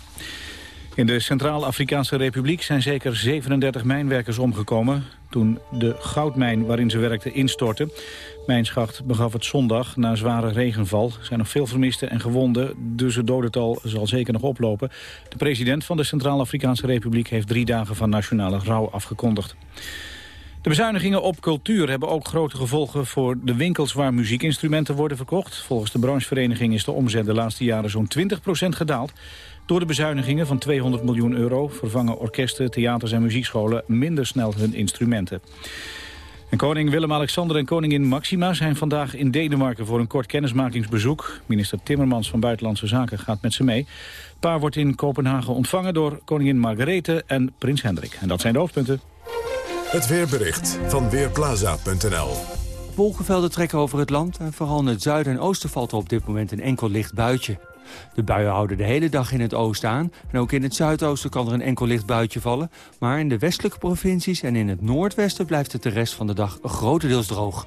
Speaker 4: In de Centraal-Afrikaanse Republiek zijn zeker 37 mijnwerkers omgekomen... toen de goudmijn waarin ze werkten instortte. Mijnschacht begaf het zondag na zware regenval. Er zijn nog veel vermisten en gewonden, dus het dodental zal zeker nog oplopen. De president van de Centraal-Afrikaanse Republiek heeft drie dagen van nationale rouw afgekondigd. De bezuinigingen op cultuur hebben ook grote gevolgen voor de winkels waar muziekinstrumenten worden verkocht. Volgens de branchevereniging is de omzet de laatste jaren zo'n 20% gedaald. Door de bezuinigingen van 200 miljoen euro vervangen orkesten, theaters en muziekscholen minder snel hun instrumenten. En koning Willem-Alexander en koningin Maxima zijn vandaag in Denemarken voor een kort kennismakingsbezoek. Minister Timmermans van Buitenlandse Zaken gaat met ze mee. Het paar wordt in Kopenhagen ontvangen door koningin Margarethe en prins Hendrik. En dat zijn de hoofdpunten.
Speaker 1: Het weerbericht van Weerplaza.nl
Speaker 40: Wolkenvelden trekken over het land en vooral in het zuiden en oosten valt er op dit moment een enkel licht buitje. De buien houden de hele dag in het oosten aan. En ook in het zuidoosten kan er een enkel licht buitje vallen. Maar in de westelijke provincies en in het noordwesten blijft het de rest van de dag grotendeels droog.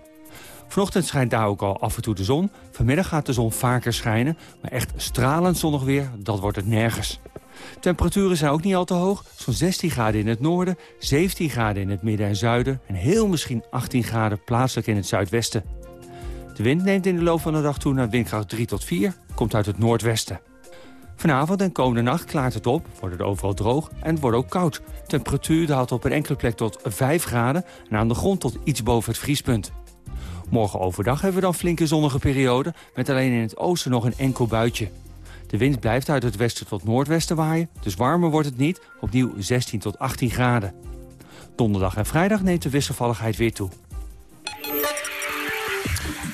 Speaker 40: Vanochtend schijnt daar ook al af en toe de zon. Vanmiddag gaat de zon vaker schijnen. Maar echt stralend zonnig weer, dat wordt het nergens. Temperaturen zijn ook niet al te hoog. Zo'n 16 graden in het noorden, 17 graden in het midden en zuiden... en heel misschien 18 graden plaatselijk in het zuidwesten. De wind neemt in de loop van de dag toe naar windkracht 3 tot 4, komt uit het noordwesten. Vanavond en komende nacht klaart het op, wordt het overal droog en het wordt ook koud. Temperatuur daalt op een enkele plek tot 5 graden en aan de grond tot iets boven het vriespunt. Morgen overdag hebben we dan flinke zonnige periode, met alleen in het oosten nog een enkel buitje. De wind blijft uit het westen tot noordwesten waaien, dus warmer wordt het niet, opnieuw 16 tot 18 graden. Donderdag en vrijdag neemt de wisselvalligheid weer toe.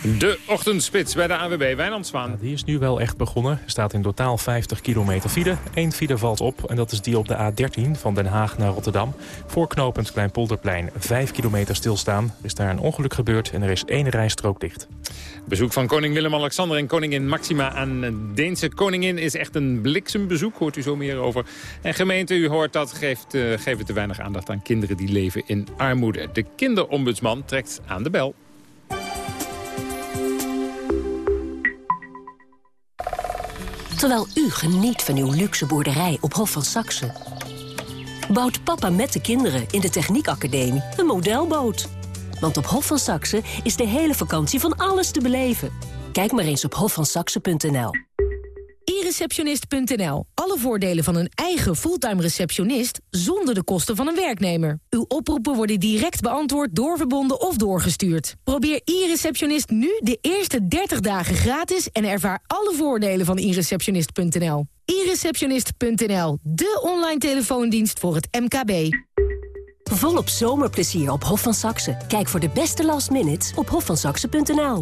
Speaker 3: De ochtendspits bij de AWB, Wijnand Zwaan.
Speaker 8: die is nu wel echt begonnen. Er staat in totaal 50 kilometer file. Eén file valt op en dat is die op de A13 van Den Haag naar Rotterdam. Voor knooppunt Kleinpolderplein 5 kilometer stilstaan. Er is daar een ongeluk gebeurd en er is één rijstrook dicht.
Speaker 3: Bezoek van koning Willem-Alexander en koningin Maxima aan de Deense koningin is echt een bliksembezoek. Hoort u zo meer over. En gemeente, u hoort dat, geeft, uh, geven te weinig aandacht aan kinderen die leven in armoede. De kinderombudsman trekt aan de bel.
Speaker 39: Terwijl u geniet van uw luxe boerderij op Hof van Saxe. Bouwt papa met de kinderen in de Techniekacademie een modelboot. Want op Hof van Saxe is de hele vakantie van alles te beleven. Kijk maar eens op hofvansaxe.nl.
Speaker 41: e-receptionist.nl. Alle voordelen van een eigen fulltime receptionist zonder de kosten van een werknemer. Uw oproepen worden direct beantwoord, doorverbonden of doorgestuurd. Probeer e-receptionist nu de eerste 30 dagen gratis en ervaar alle voordelen van e-receptionist.nl. e-receptionist.nl, de online telefoondienst voor het MKB.
Speaker 39: Volop zomerplezier op Hof van Saxe. Kijk voor de beste last minutes op hofvansaxe.nl.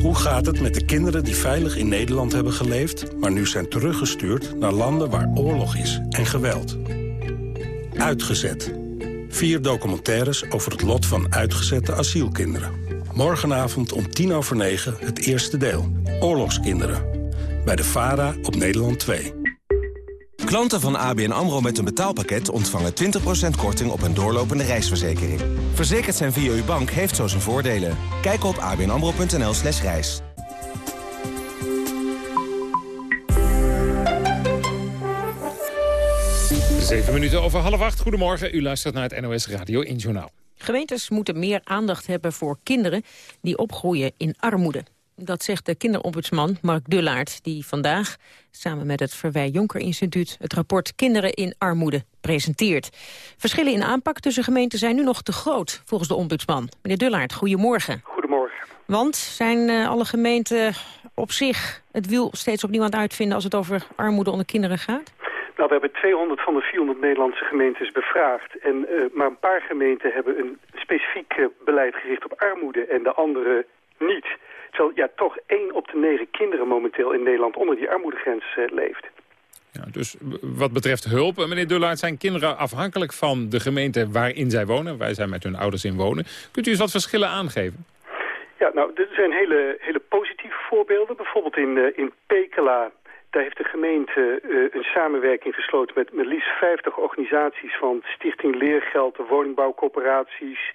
Speaker 37: Hoe gaat het met de kinderen die veilig in Nederland hebben geleefd... maar nu zijn teruggestuurd naar landen waar oorlog is en geweld? Uitgezet. Vier documentaires over het lot van uitgezette asielkinderen. Morgenavond om tien over negen het eerste deel. Oorlogskinderen. Bij de VARA op Nederland 2.
Speaker 42: Klanten van ABN AMRO met een betaalpakket ontvangen 20% korting op een doorlopende reisverzekering. Verzekerd zijn via uw bank heeft zo zijn voordelen. Kijk op abnamro.nl slash reis.
Speaker 3: Zeven minuten over half acht. Goedemorgen, u luistert naar het NOS Radio in Journaal.
Speaker 2: Gemeentes moeten meer aandacht hebben voor kinderen die opgroeien in armoede. Dat zegt de kinderombudsman Mark Dullaert, die vandaag samen met het Verwij Jonker Instituut het rapport Kinderen in Armoede presenteert. Verschillen in aanpak tussen gemeenten zijn nu nog te groot, volgens de ombudsman. Meneer Dullaert, goedemorgen.
Speaker 43: Goedemorgen.
Speaker 2: Want zijn uh, alle gemeenten op zich het wiel steeds opnieuw aan het uitvinden als het over armoede onder kinderen gaat?
Speaker 43: Nou, we hebben 200 van de 400 Nederlandse gemeentes bevraagd. En uh, maar een paar gemeenten hebben een specifiek uh, beleid gericht op armoede en de andere niet. Ja, toch één op de negen kinderen momenteel in Nederland onder die armoedegrens uh, leeft.
Speaker 3: Ja, dus wat betreft hulp, meneer Dullaert, zijn kinderen afhankelijk van de gemeente waarin zij wonen. Wij zijn met hun ouders in wonen. Kunt u eens wat verschillen aangeven?
Speaker 43: Ja, nou, er zijn hele, hele positieve voorbeelden. Bijvoorbeeld in, uh, in Pekela, daar heeft de gemeente uh, een samenwerking gesloten met, met liefst 50 organisaties van Stichting Leergeld, de woningbouwcoöperaties,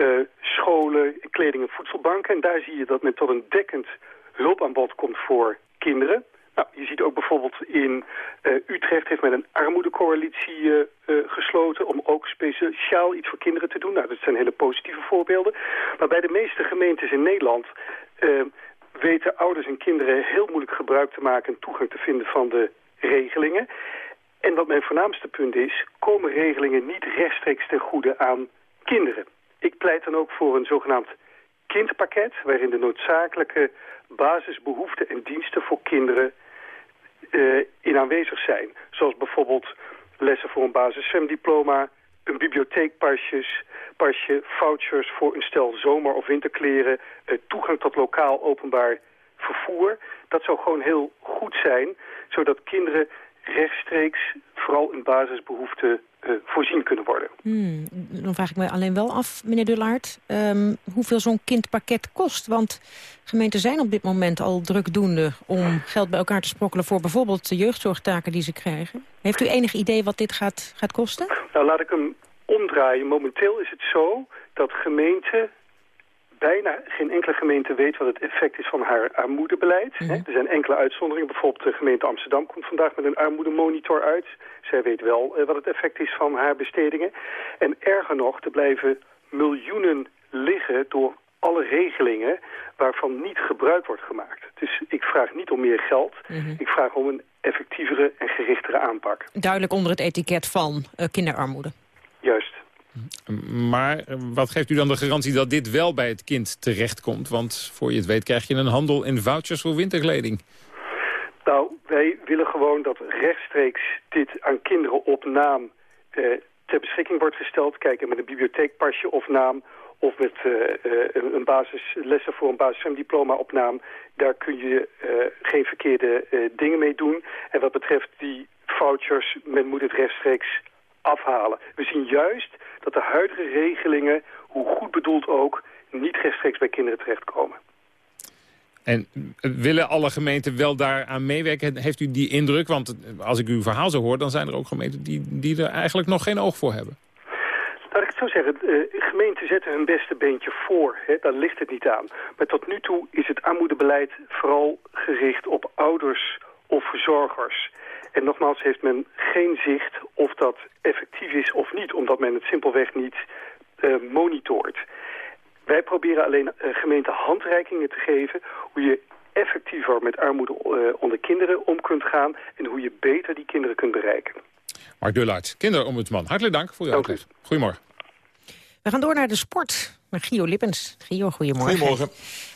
Speaker 43: uh, scholen, kleding- en voedselbanken. En daar zie je dat men tot een dekkend hulpaanbod komt voor kinderen. Nou, je ziet ook bijvoorbeeld in uh, Utrecht heeft men een armoedecoalitie uh, gesloten... om ook speciaal iets voor kinderen te doen. Nou, dat zijn hele positieve voorbeelden. Maar bij de meeste gemeentes in Nederland weten ouders en kinderen heel moeilijk gebruik te maken... en toegang te vinden van de regelingen. En wat mijn voornaamste punt is, komen regelingen niet rechtstreeks ten goede aan kinderen. Ik pleit dan ook voor een zogenaamd kindpakket... waarin de noodzakelijke basisbehoeften en diensten voor kinderen uh, in aanwezig zijn. Zoals bijvoorbeeld lessen voor een basiszwemdiploma... een bibliotheekpasjes, pasje, vouchers voor een stel zomer- of winterkleren... Uh, toegang tot lokaal openbaar vervoer. Dat zou gewoon heel goed zijn, zodat kinderen rechtstreeks vooral een basisbehoefte uh, voorzien kunnen worden.
Speaker 2: Hmm, dan vraag ik me alleen wel af, meneer Dullaert, um, hoeveel zo'n kindpakket kost. Want gemeenten zijn op dit moment al drukdoende om geld bij elkaar te sprokkelen... voor bijvoorbeeld de jeugdzorgtaken die ze krijgen. Heeft u enig idee wat dit gaat, gaat kosten?
Speaker 43: Nou, laat ik hem omdraaien. Momenteel is het zo dat gemeenten bijna geen enkele gemeente weet wat het effect is van haar armoedebeleid. Mm -hmm. Er zijn enkele uitzonderingen. Bijvoorbeeld de gemeente Amsterdam komt vandaag met een armoedemonitor uit. Zij weet wel uh, wat het effect is van haar bestedingen. En erger nog, er blijven miljoenen liggen door alle regelingen waarvan niet gebruik wordt gemaakt. Dus ik vraag niet om meer geld. Mm -hmm. Ik vraag om een effectievere en gerichtere aanpak.
Speaker 2: Duidelijk onder het etiket van uh, kinderarmoede.
Speaker 3: Maar wat geeft u dan de garantie dat dit wel bij het kind terechtkomt? Want voor je het weet krijg je een handel in vouchers voor winterkleding.
Speaker 43: Nou, wij willen gewoon dat rechtstreeks dit aan kinderen op naam eh, ter beschikking wordt gesteld. Kijk, met een bibliotheekpasje of naam of met uh, een basis, lessen voor een basisdiploma op naam. Daar kun je uh, geen verkeerde dingen mee doen. En wat betreft die vouchers, men moet het rechtstreeks afhalen. We zien juist dat de huidige regelingen, hoe goed bedoeld ook, niet rechtstreeks bij kinderen terechtkomen.
Speaker 3: En willen alle gemeenten wel daaraan meewerken? Heeft u die indruk? Want als ik uw verhaal zo hoor, dan zijn er ook gemeenten die, die er eigenlijk nog geen oog voor hebben.
Speaker 43: Laat ik het zo zeggen, uh, gemeenten zetten hun beste beentje voor. Hè, daar ligt het niet aan. Maar tot nu toe is het armoedebeleid vooral gericht op ouders of verzorgers. En nogmaals heeft men geen zicht of dat effectief is of niet, omdat men het simpelweg niet uh, monitort. Wij proberen alleen uh, gemeenten handreikingen te geven hoe je effectiever met armoede uh, onder kinderen om kunt gaan en hoe je beter die kinderen kunt bereiken.
Speaker 3: Mark Dullaert, kinderombudsman. Hartelijk dank voor uw uitleg. Goedemorgen.
Speaker 2: We gaan door naar de sport. Naar Gio Lippens. Gio, goedemorgen.
Speaker 44: Goedemorgen.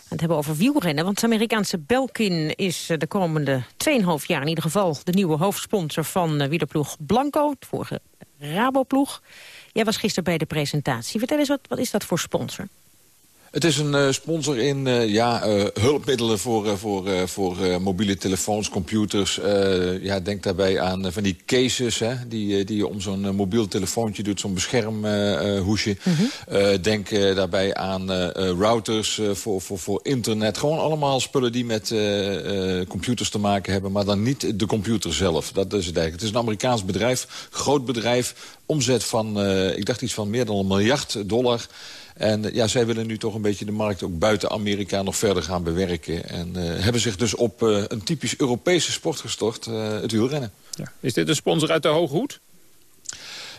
Speaker 2: Het hebben over wielrennen, want de Amerikaanse Belkin is de komende 2,5 jaar in ieder geval de nieuwe hoofdsponsor van uh, wielerploeg Blanco, het vorige Raboploeg. Jij was gisteren bij de presentatie. Vertel eens, wat, wat is dat voor sponsor?
Speaker 44: Het is een uh, sponsor in uh, ja, uh, hulpmiddelen voor, voor, voor mobiele telefoons, computers. ja, denk daarbij aan van die cases hè, die, die je om zo'n mobiel telefoontje doet, zo'n beschermhoesje. Mm -hmm. denk daarbij aan routers voor, voor, voor internet. Gewoon allemaal spullen die met computers te maken hebben, maar dan niet de computer zelf. Dat is het eigenlijk. Het is een Amerikaans bedrijf, groot bedrijf, omzet van, ik dacht iets van meer dan een miljard dollar... En ja, zij willen nu toch een beetje de markt ook buiten Amerika nog verder gaan bewerken. En uh, hebben zich dus op uh, een typisch Europese sport gestort, het wielrennen.
Speaker 3: Ja. Is dit een sponsor uit de Hoge Hoed?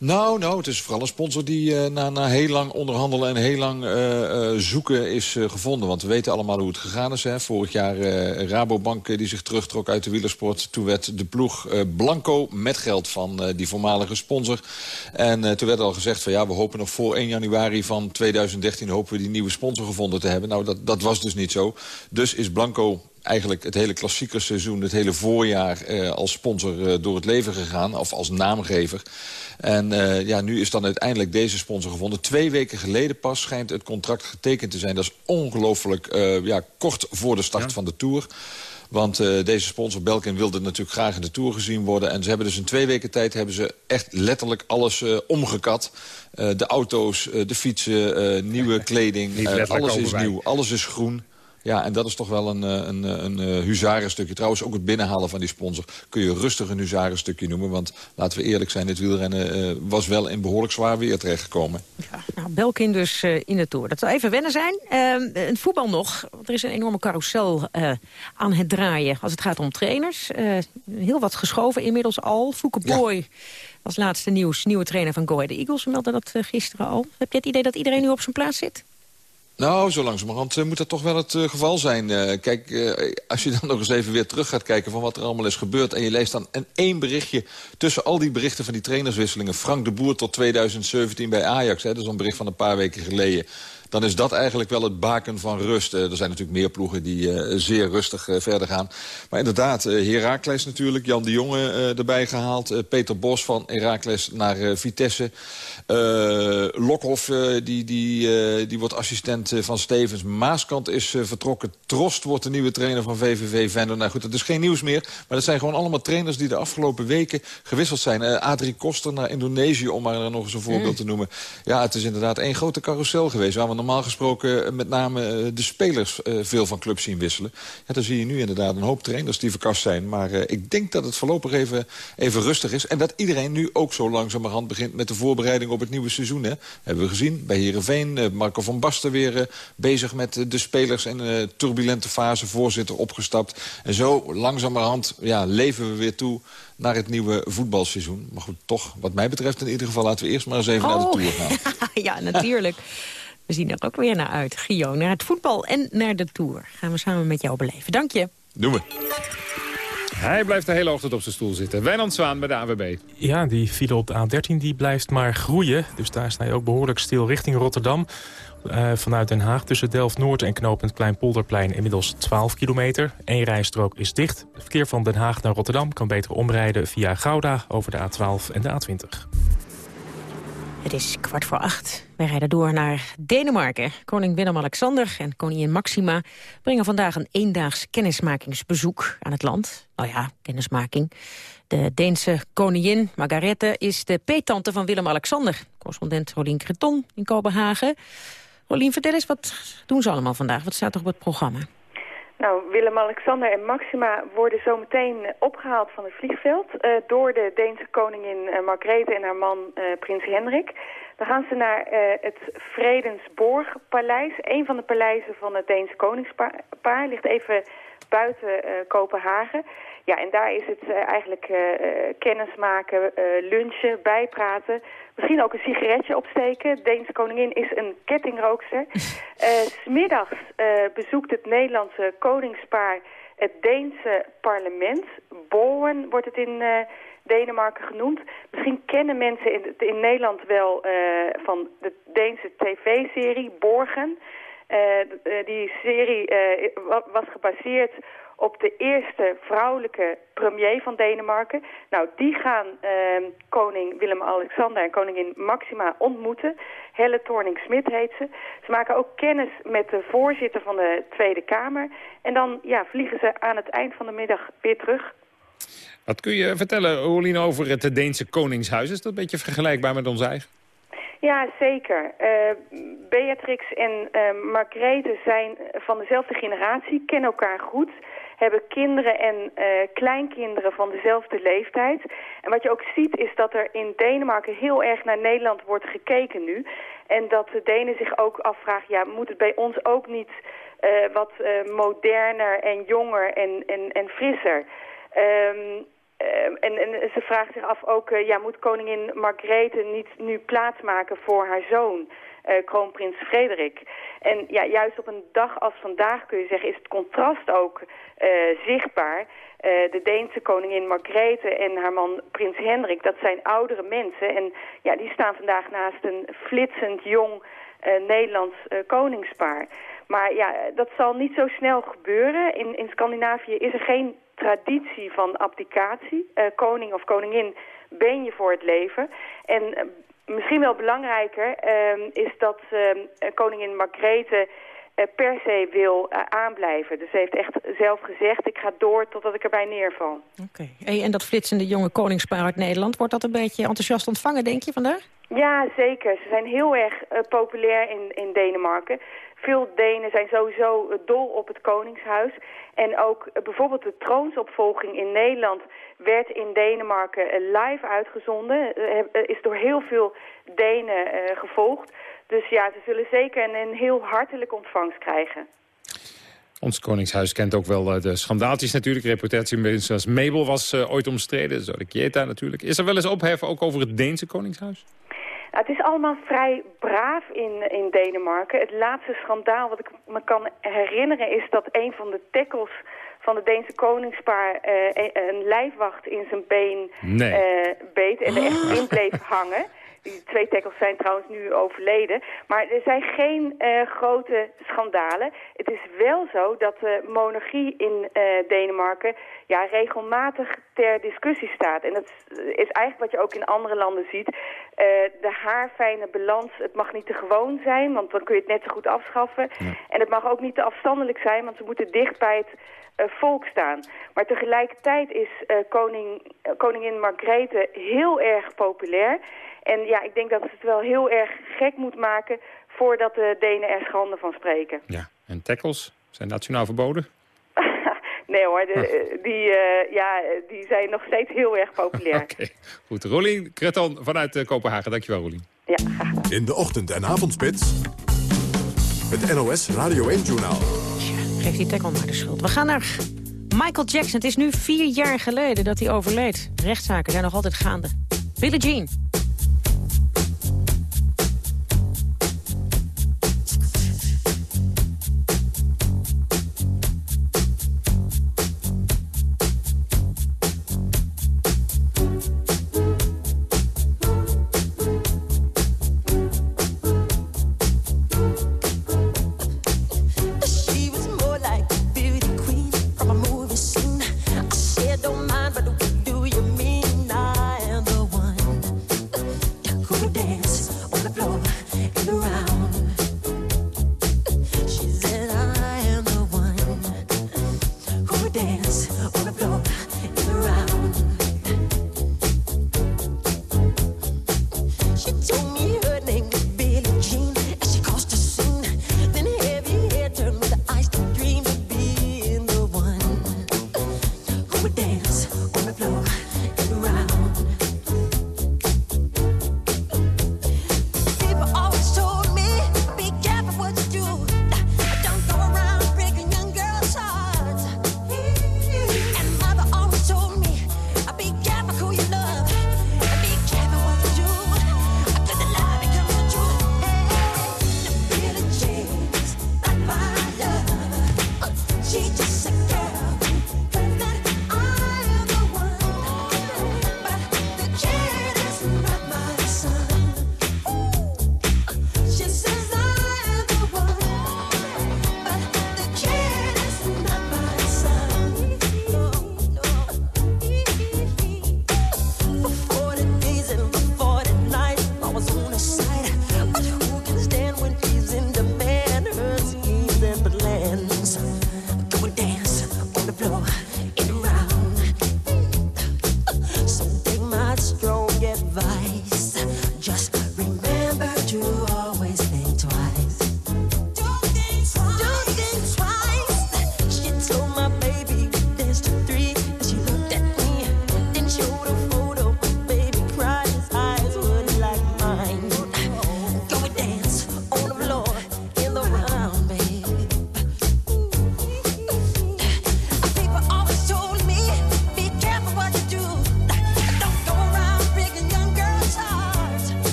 Speaker 44: Nou, nou, het is vooral een sponsor die uh, na, na heel lang onderhandelen en heel lang uh, uh, zoeken is gevonden. Want we weten allemaal hoe het gegaan is. Hè. Vorig jaar Rabobank die zich terugtrok uit de wielersport. Toen werd de ploeg Blanco met geld van die voormalige sponsor. En toen werd al gezegd van ja, we hopen nog voor 1 januari van 2013 hopen we die nieuwe sponsor gevonden te hebben. Nou, dat, dat was dus niet zo. Dus is Blanco eigenlijk het hele klassieke seizoen, het hele voorjaar eh, als sponsor eh, door het leven gegaan. Of als naamgever. En uh, ja, nu is dan uiteindelijk deze sponsor gevonden. Twee weken geleden pas schijnt het contract getekend te zijn. Dat is ongelooflijk ja, kort voor de start ja. van de Tour. Want uh, deze sponsor Belkin wilde natuurlijk graag in de Tour gezien worden. En ze hebben dus in twee weken tijd hebben ze echt letterlijk alles uh, omgekat. Uh, de auto's, de fietsen, nieuwe kleding. alles is nieuw, alles is groen. Ja, en dat is toch wel een, een, een, een huzarenstukje. Trouwens, ook het binnenhalen van die sponsor kun je rustig een huzarenstukje noemen. Want laten we eerlijk zijn, het wielrennen uh, was wel in behoorlijk zwaar weer terechtgekomen.
Speaker 2: Ja, nou, Belkin dus uh, in de Tour. Dat zal even wennen zijn. Uh, het voetbal nog. Er is een enorme carousel aan het draaien als het gaat om trainers. heel wat geschoven inmiddels al. Fouke Boy... Ja. Als laatste nieuws, nieuwe trainer van Go Ahead Eagles. We melden dat gisteren al. Heb je het idee dat iedereen nu op zijn plaats zit?
Speaker 44: Nou, zo langzamerhand uh, moet dat toch wel het uh, geval zijn. Uh, kijk, als je dan nog eens even weer terug gaat kijken van wat er allemaal is gebeurd... en je leest dan een één berichtje tussen al die berichten van die trainerswisselingen... Frank de Boer tot 2017 bij Ajax, hè, dat is een bericht van een paar weken geleden dan is dat eigenlijk wel het baken van rust. Uh, er zijn natuurlijk meer ploegen die uh, zeer rustig uh, verder gaan. Maar inderdaad, Heracles natuurlijk, Jan de Jonge erbij gehaald. Peter Bos van Heracles naar Vitesse. Lokhoff, die, die, die wordt assistent van Stevens. Maaskant is vertrokken. Trost wordt de nieuwe trainer van VVV Venlo. Nou goed, dat is geen nieuws meer. Maar dat zijn gewoon allemaal trainers die de afgelopen weken gewisseld zijn. Adrie Koster naar Indonesië, om maar nog eens een voorbeeld mm. te noemen. Ja, het is inderdaad één grote carousel geweest... waar we normaal gesproken met name de spelers uh, veel van clubs zien wisselen. Ja, dan zie je nu inderdaad een hoop trainers die verkast zijn. Maar ik denk dat het voorlopig even, even rustig is. En dat iedereen nu ook zo langzamerhand begint met de voorbereiding op het nieuwe seizoen. Hè. Hebben we gezien bij Heerenveen. Marco van Basten weer bezig met de spelers in een turbulente fase. Voorzitter opgestapt. En zo langzamerhand ja, leven we weer toe naar het nieuwe voetbalseizoen. Maar goed, toch, wat mij betreft in ieder geval... laten we eerst maar eens even oh. naar de Tour gaan.
Speaker 2: ja, natuurlijk. We zien er ook weer naar uit, Gio. Naar het voetbal en naar de Tour. Gaan we samen met jou beleven. Dank je.
Speaker 44: Doen we.
Speaker 3: Hij blijft de hele ochtend op zijn stoel zitten. Wijnand Zwaan bij de AWB.
Speaker 8: Ja, die file op de A13 die blijft maar groeien. Dus daar sta je ook behoorlijk stil richting Rotterdam. Uh, vanuit Den Haag tussen Delft-Noord en knooppunt Kleinpolderplein inmiddels 12 kilometer. Eén rijstrook is dicht. Het verkeer van Den Haag naar Rotterdam kan beter omrijden via Gouda over de A12 en de A20.
Speaker 2: Het is kwart voor acht. Wij rijden door naar Denemarken. Koning Willem-Alexander en koningin Maxima brengen vandaag een eendaags kennismakingsbezoek aan het land. Nou ja, kennismaking. De Deense koningin Margarethe is de peetante van Willem-Alexander. Correspondent Rolien Creton in Kopenhagen. Rolien, vertel eens, wat doen ze allemaal vandaag? Wat staat er op het programma?
Speaker 45: Nou, Willem-Alexander en Maxima worden zometeen opgehaald van het vliegveld... Uh, door de Deense koningin uh, Margrethe en haar man uh, prins Hendrik. Dan gaan ze naar het Vredensborgpaleis. Een van de paleizen van het Deense koningspaar ligt even buiten Kopenhagen. Ja, en daar is het eigenlijk kennis maken, lunchen, bijpraten... Misschien ook een sigaretje opsteken. De Deense koningin is een kettingrookster. Smiddags bezoekt het Nederlandse koningspaar het Deense parlement. Bowen wordt het in uh, Denemarken genoemd. Misschien kennen mensen in, in Nederland wel van de Deense tv-serie Borgen. die serie was gebaseerd op de eerste vrouwelijke premier van Denemarken. Nou, die gaan eh, koning Willem-Alexander en koningin Maxima ontmoeten. Helle Thorning-Smit heet ze. Ze maken ook kennis met de voorzitter van de Tweede Kamer. En dan ja, vliegen ze aan het eind van de middag weer terug.
Speaker 3: Wat kun je vertellen, Rolien, over het Deense koningshuis? Is dat een beetje vergelijkbaar met ons eigen?
Speaker 45: Ja, zeker. Uh, Beatrix en uh, Margrethe zijn van dezelfde generatie, kennen elkaar goed hebben kinderen en uh, kleinkinderen van dezelfde leeftijd. En wat je ook ziet is dat er in Denemarken heel erg naar Nederland wordt gekeken nu. En dat de Denen zich ook afvragen, ja, moet het bij ons ook niet uh, wat uh, moderner en jonger en, en, en frisser? Um, en, en, ze vragen zich af ook, ja, moet koningin Margrethe niet nu plaatsmaken voor haar zoon? Uh, kroonprins Frederik. En ja, juist op een dag als vandaag kun je zeggen, is het contrast ook uh, zichtbaar. Uh, de Deense koningin Margrethe en haar man prins Hendrik, dat zijn oudere mensen. En ja, die staan vandaag naast een flitsend jong Nederlands koningspaar. Maar ja, dat zal niet zo snel gebeuren. In, in Scandinavië is er geen traditie van abdicatie. koning of koningin ben je voor het leven. En misschien wel belangrijker uh, is dat uh, koningin Margrethe uh, per se wil uh, aanblijven. Dus ze heeft echt zelf gezegd, ik ga door totdat ik erbij neerval.
Speaker 2: Oké. Okay. En dat flitsende jonge koningspaar uit Nederland, wordt dat een beetje enthousiast ontvangen, denk je, vandaag?
Speaker 45: Ja, zeker. Ze zijn heel erg uh, populair in, in Denemarken. Veel Denen zijn sowieso dol op het koningshuis. En ook bijvoorbeeld de troonsopvolging in Nederland werd in Denemarken live uitgezonden. is door heel veel Denen gevolgd. Dus ja, ze zullen zeker een, een heel hartelijke ontvangst krijgen.
Speaker 3: Ons Koningshuis kent ook wel de schandaaltjes natuurlijk. Reputatie zoals Mabel was uh, ooit omstreden, zo de Kieta natuurlijk. Is er wel eens ophef ook over het Deense Koningshuis?
Speaker 45: Nou, het is allemaal vrij braaf in, in Denemarken. Het laatste schandaal wat ik me kan herinneren is dat een van de tackles van de Deense koningspaar uh, een lijfwacht in zijn been
Speaker 3: nee.
Speaker 45: uh, beet en er echt in bleef hangen. Die twee tackles zijn trouwens nu overleden. Maar er zijn geen uh, grote schandalen. Het is wel zo dat de monarchie in uh, Denemarken ja, regelmatig ter discussie staat. En dat is eigenlijk wat je ook in andere landen ziet. Uh, de haarfijne balans, het mag niet te gewoon zijn, want dan kun je het net zo goed afschaffen. Ja. En het mag ook niet te afstandelijk zijn, want ze moeten dicht bij het uh, volk staan. Maar tegelijkertijd is uh, koning, uh, koningin Margrethe heel erg populair. En ja, ik denk dat het wel heel erg gek moet maken voordat de Denen er schande van spreken.
Speaker 3: Ja, en tackles zijn nationaal verboden?
Speaker 45: Nee hoor, de, die, uh, ja, die zijn nog steeds heel erg populair.
Speaker 3: Oké, okay. goed. Rolien Kreton vanuit uh, Kopenhagen. Dankjewel, Rolien.
Speaker 45: Ja,
Speaker 1: In de ochtend- en avondspits, het NOS Radio 1-journaal.
Speaker 2: Geef die tackle maar de schuld. We gaan naar Michael Jackson. Het is nu vier jaar geleden dat hij overleed. Rechtszaken zijn nog altijd gaande. Billie Jean.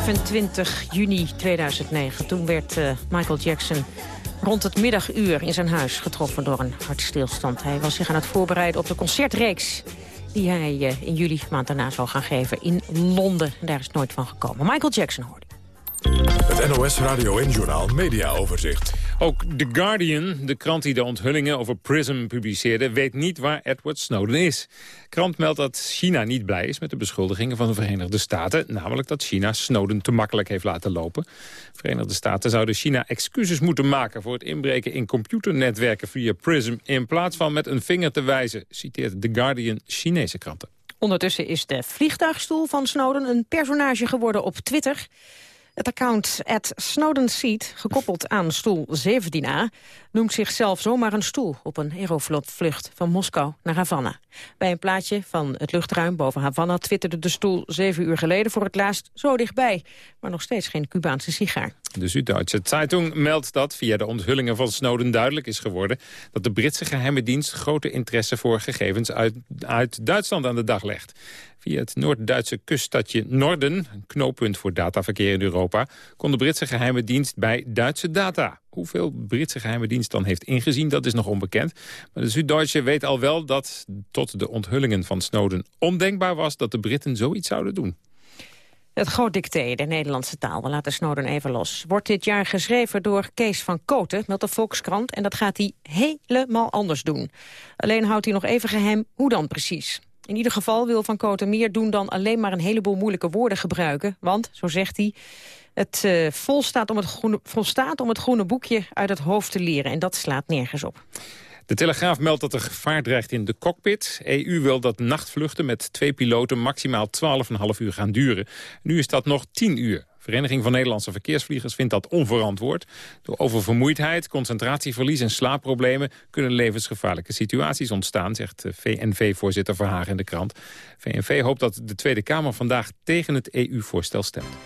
Speaker 2: 25 juni 2009. Toen werd uh, Michael Jackson rond het middaguur in zijn huis getroffen door een hartstilstand. Hij was zich aan het voorbereiden op de concertreeks die hij uh, in juli maand daarna zou gaan geven in Londen. Daar is nooit van gekomen. Michael Jackson hoorde.
Speaker 1: Het NOS Radio en Journal Media Overzicht.
Speaker 3: Ook The Guardian, de krant die de onthullingen over PRISM publiceerde... weet niet waar Edward Snowden is. Krant meldt dat China niet blij is met de beschuldigingen van de Verenigde Staten. Namelijk dat China Snowden te makkelijk heeft laten lopen. De Verenigde Staten zouden China excuses moeten maken... voor het inbreken in computernetwerken via PRISM... in plaats van met een vinger te wijzen, citeert The Guardian Chinese kranten.
Speaker 2: Ondertussen is de vliegtuigstoel van Snowden een personage geworden op Twitter... Het account at Snowden Seat, gekoppeld aan stoel 17a... noemt zichzelf zomaar een stoel op een Aeroflot-vlucht van Moskou naar Havana. Bij een plaatje van het luchtruim boven Havana twitterde de stoel zeven uur geleden voor het laatst zo dichtbij. Maar nog steeds geen Cubaanse sigaar.
Speaker 3: De Zuid-Duitse Zeitung meldt dat via de onthullingen van Snowden duidelijk is geworden dat de Britse geheime dienst grote interesse voor gegevens uit, uit Duitsland aan de dag legt. Via het Noord-Duitse kuststadje Norden, een knooppunt voor dataverkeer in Europa, kon de Britse geheime dienst bij Duitse data. Hoeveel Britse geheime dienst dan heeft ingezien, dat is nog onbekend. Maar de Zuid-Duitse weet al wel dat tot de onthullingen van Snowden ondenkbaar was dat de Britten zoiets zouden doen.
Speaker 2: Het groot dicté, de Nederlandse taal, we laten Snowden even los... wordt dit jaar geschreven door Kees van Koten met de Volkskrant... en dat gaat hij helemaal anders doen. Alleen houdt hij nog even geheim hoe dan precies. In ieder geval wil Van Koten meer doen dan alleen maar een heleboel moeilijke woorden gebruiken. Want, zo zegt hij, het volstaat, om het groene, volstaat om het groene boekje uit het hoofd te leren. En dat slaat nergens op.
Speaker 3: De Telegraaf meldt dat er gevaar dreigt in de cockpit. EU wil dat nachtvluchten met twee piloten maximaal 12,5 uur gaan duren. Nu is dat nog 10 uur. Vereniging van Nederlandse Verkeersvliegers vindt dat onverantwoord. Door oververmoeidheid, concentratieverlies en slaapproblemen... kunnen levensgevaarlijke situaties ontstaan, zegt VNV-voorzitter Verhagen in de krant. VNV hoopt dat de Tweede Kamer vandaag tegen het EU-voorstel stemt.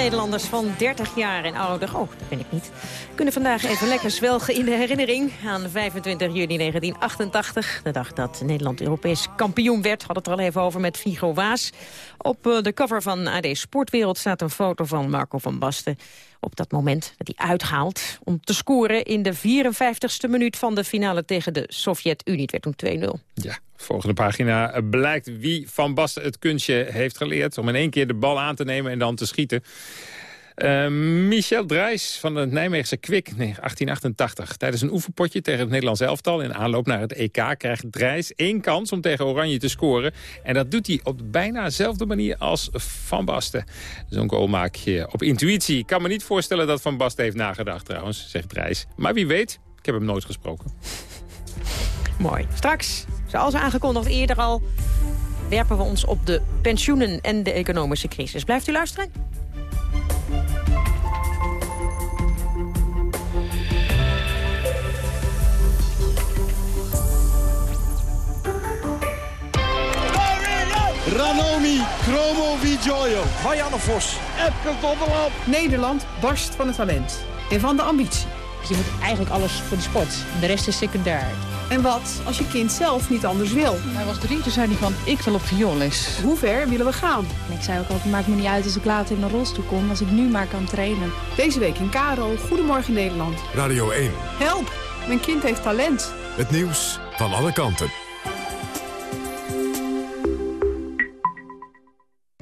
Speaker 2: Nederlanders van 30 jaar en ouder, oh, dat ben ik niet, kunnen vandaag even lekker zwelgen in de herinnering aan 25 juni 1988. De dag dat Nederland Europees kampioen werd, had het er al even over met Vigo Waas. Op eh, de cover van AD Sportwereld staat een foto van Marco van Basten op dat moment dat hij uithaalt om te scoren in de 54ste minuut van de finale tegen de Sovjet-Unie. Het werd toen 2-0.
Speaker 3: Ja, volgende pagina blijkt wie Van Basten het kunstje heeft geleerd... om in één keer de bal aan te nemen en dan te schieten. Uh, Michel Drijs van het Nijmeegse Kwik, 1888. Tijdens een oefenpotje tegen het Nederlands elftal... in aanloop naar het EK krijgt Drijs één kans om tegen Oranje te scoren. En dat doet hij op bijna dezelfde manier als Van Basten. Zo'n goal maak je op intuïtie. Ik kan me niet voorstellen dat Van Basten heeft nagedacht trouwens, zegt Drijs. Maar wie weet, ik heb hem nooit gesproken.
Speaker 2: Mooi. Straks, zoals aangekondigd eerder al... werpen we ons op de pensioenen en de economische crisis. Blijft u luisteren?
Speaker 46: Ranomi, Chromo Vigioio, Marianne Vos, Epke Zonderland.
Speaker 47: Nederland barst van het talent en van de ambitie.
Speaker 48: Je moet eigenlijk alles voor de sport. De rest is secundair.
Speaker 47: En wat als je kind zelf niet anders wil?
Speaker 48: Hij was drie, toen zei hij van, ik wil op vioolles.
Speaker 47: Hoe ver willen we gaan?
Speaker 49: ik zei ook altijd, maakt me niet uit als ik later in een rolstoel kom... als ik nu maar kan trainen.
Speaker 47: Deze week in Karo, Goedemorgen Nederland.
Speaker 1: Radio 1.
Speaker 47: Help, mijn kind heeft talent.
Speaker 1: Het nieuws van alle kanten.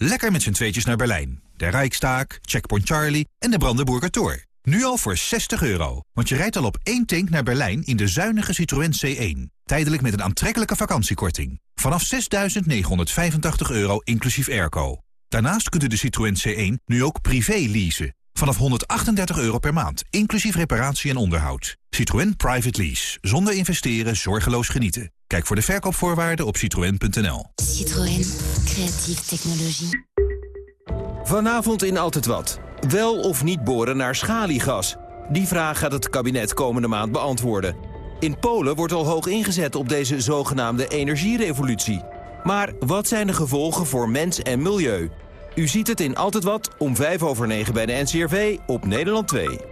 Speaker 50: Lekker met z'n tweetjes naar Berlijn. De Rijkstaak, Checkpoint Charlie en de Brandenburger Tor. Nu al voor 60 euro, want je rijdt al op één tank naar Berlijn in de zuinige Citroën C1. Tijdelijk met een aantrekkelijke vakantiekorting. Vanaf 6.985 euro inclusief airco. Daarnaast kunt u de Citroën C1 nu ook privé leasen. Vanaf 138 euro per maand, inclusief reparatie en onderhoud. Citroën Private Lease. Zonder investeren, zorgeloos genieten. Kijk voor de verkoopvoorwaarden op citroën.nl.
Speaker 51: Citroën. Creatieve technologie.
Speaker 52: Vanavond in Altijd Wat. Wel of niet boren naar schaliegas? Die vraag gaat het kabinet komende maand beantwoorden. In Polen wordt al hoog ingezet op deze zogenaamde energierevolutie. Maar wat zijn de gevolgen voor mens en milieu? U ziet het in Altijd Wat om 5 over 9 bij de NCRV op Nederland 2.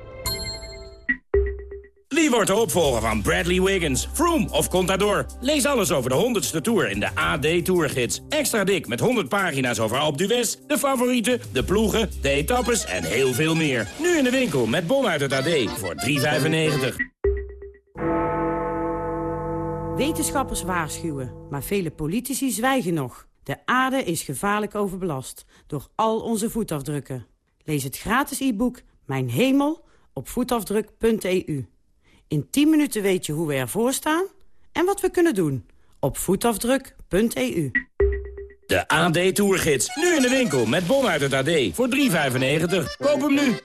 Speaker 53: Wie wordt de opvolger van Bradley Wiggins, Froome of Contador? Lees alles over de 100ste Tour in de AD Tourgids. Extra dik met 100 pagina's over Alpe d'Huez, de favorieten, de ploegen, de etappes en heel veel meer. Nu in de winkel met bon uit het AD voor 3,95.
Speaker 54: Wetenschappers waarschuwen, maar vele politici zwijgen nog. De aarde is gevaarlijk overbelast door al onze voetafdrukken. Lees het gratis e-book Mijn Hemel op voetafdruk.eu. In 10 minuten weet je hoe we ervoor staan en wat we kunnen doen op voetafdruk.eu.
Speaker 53: De AD Tourgids, nu in de winkel met bon uit het AD voor 3,95. Koop hem nu.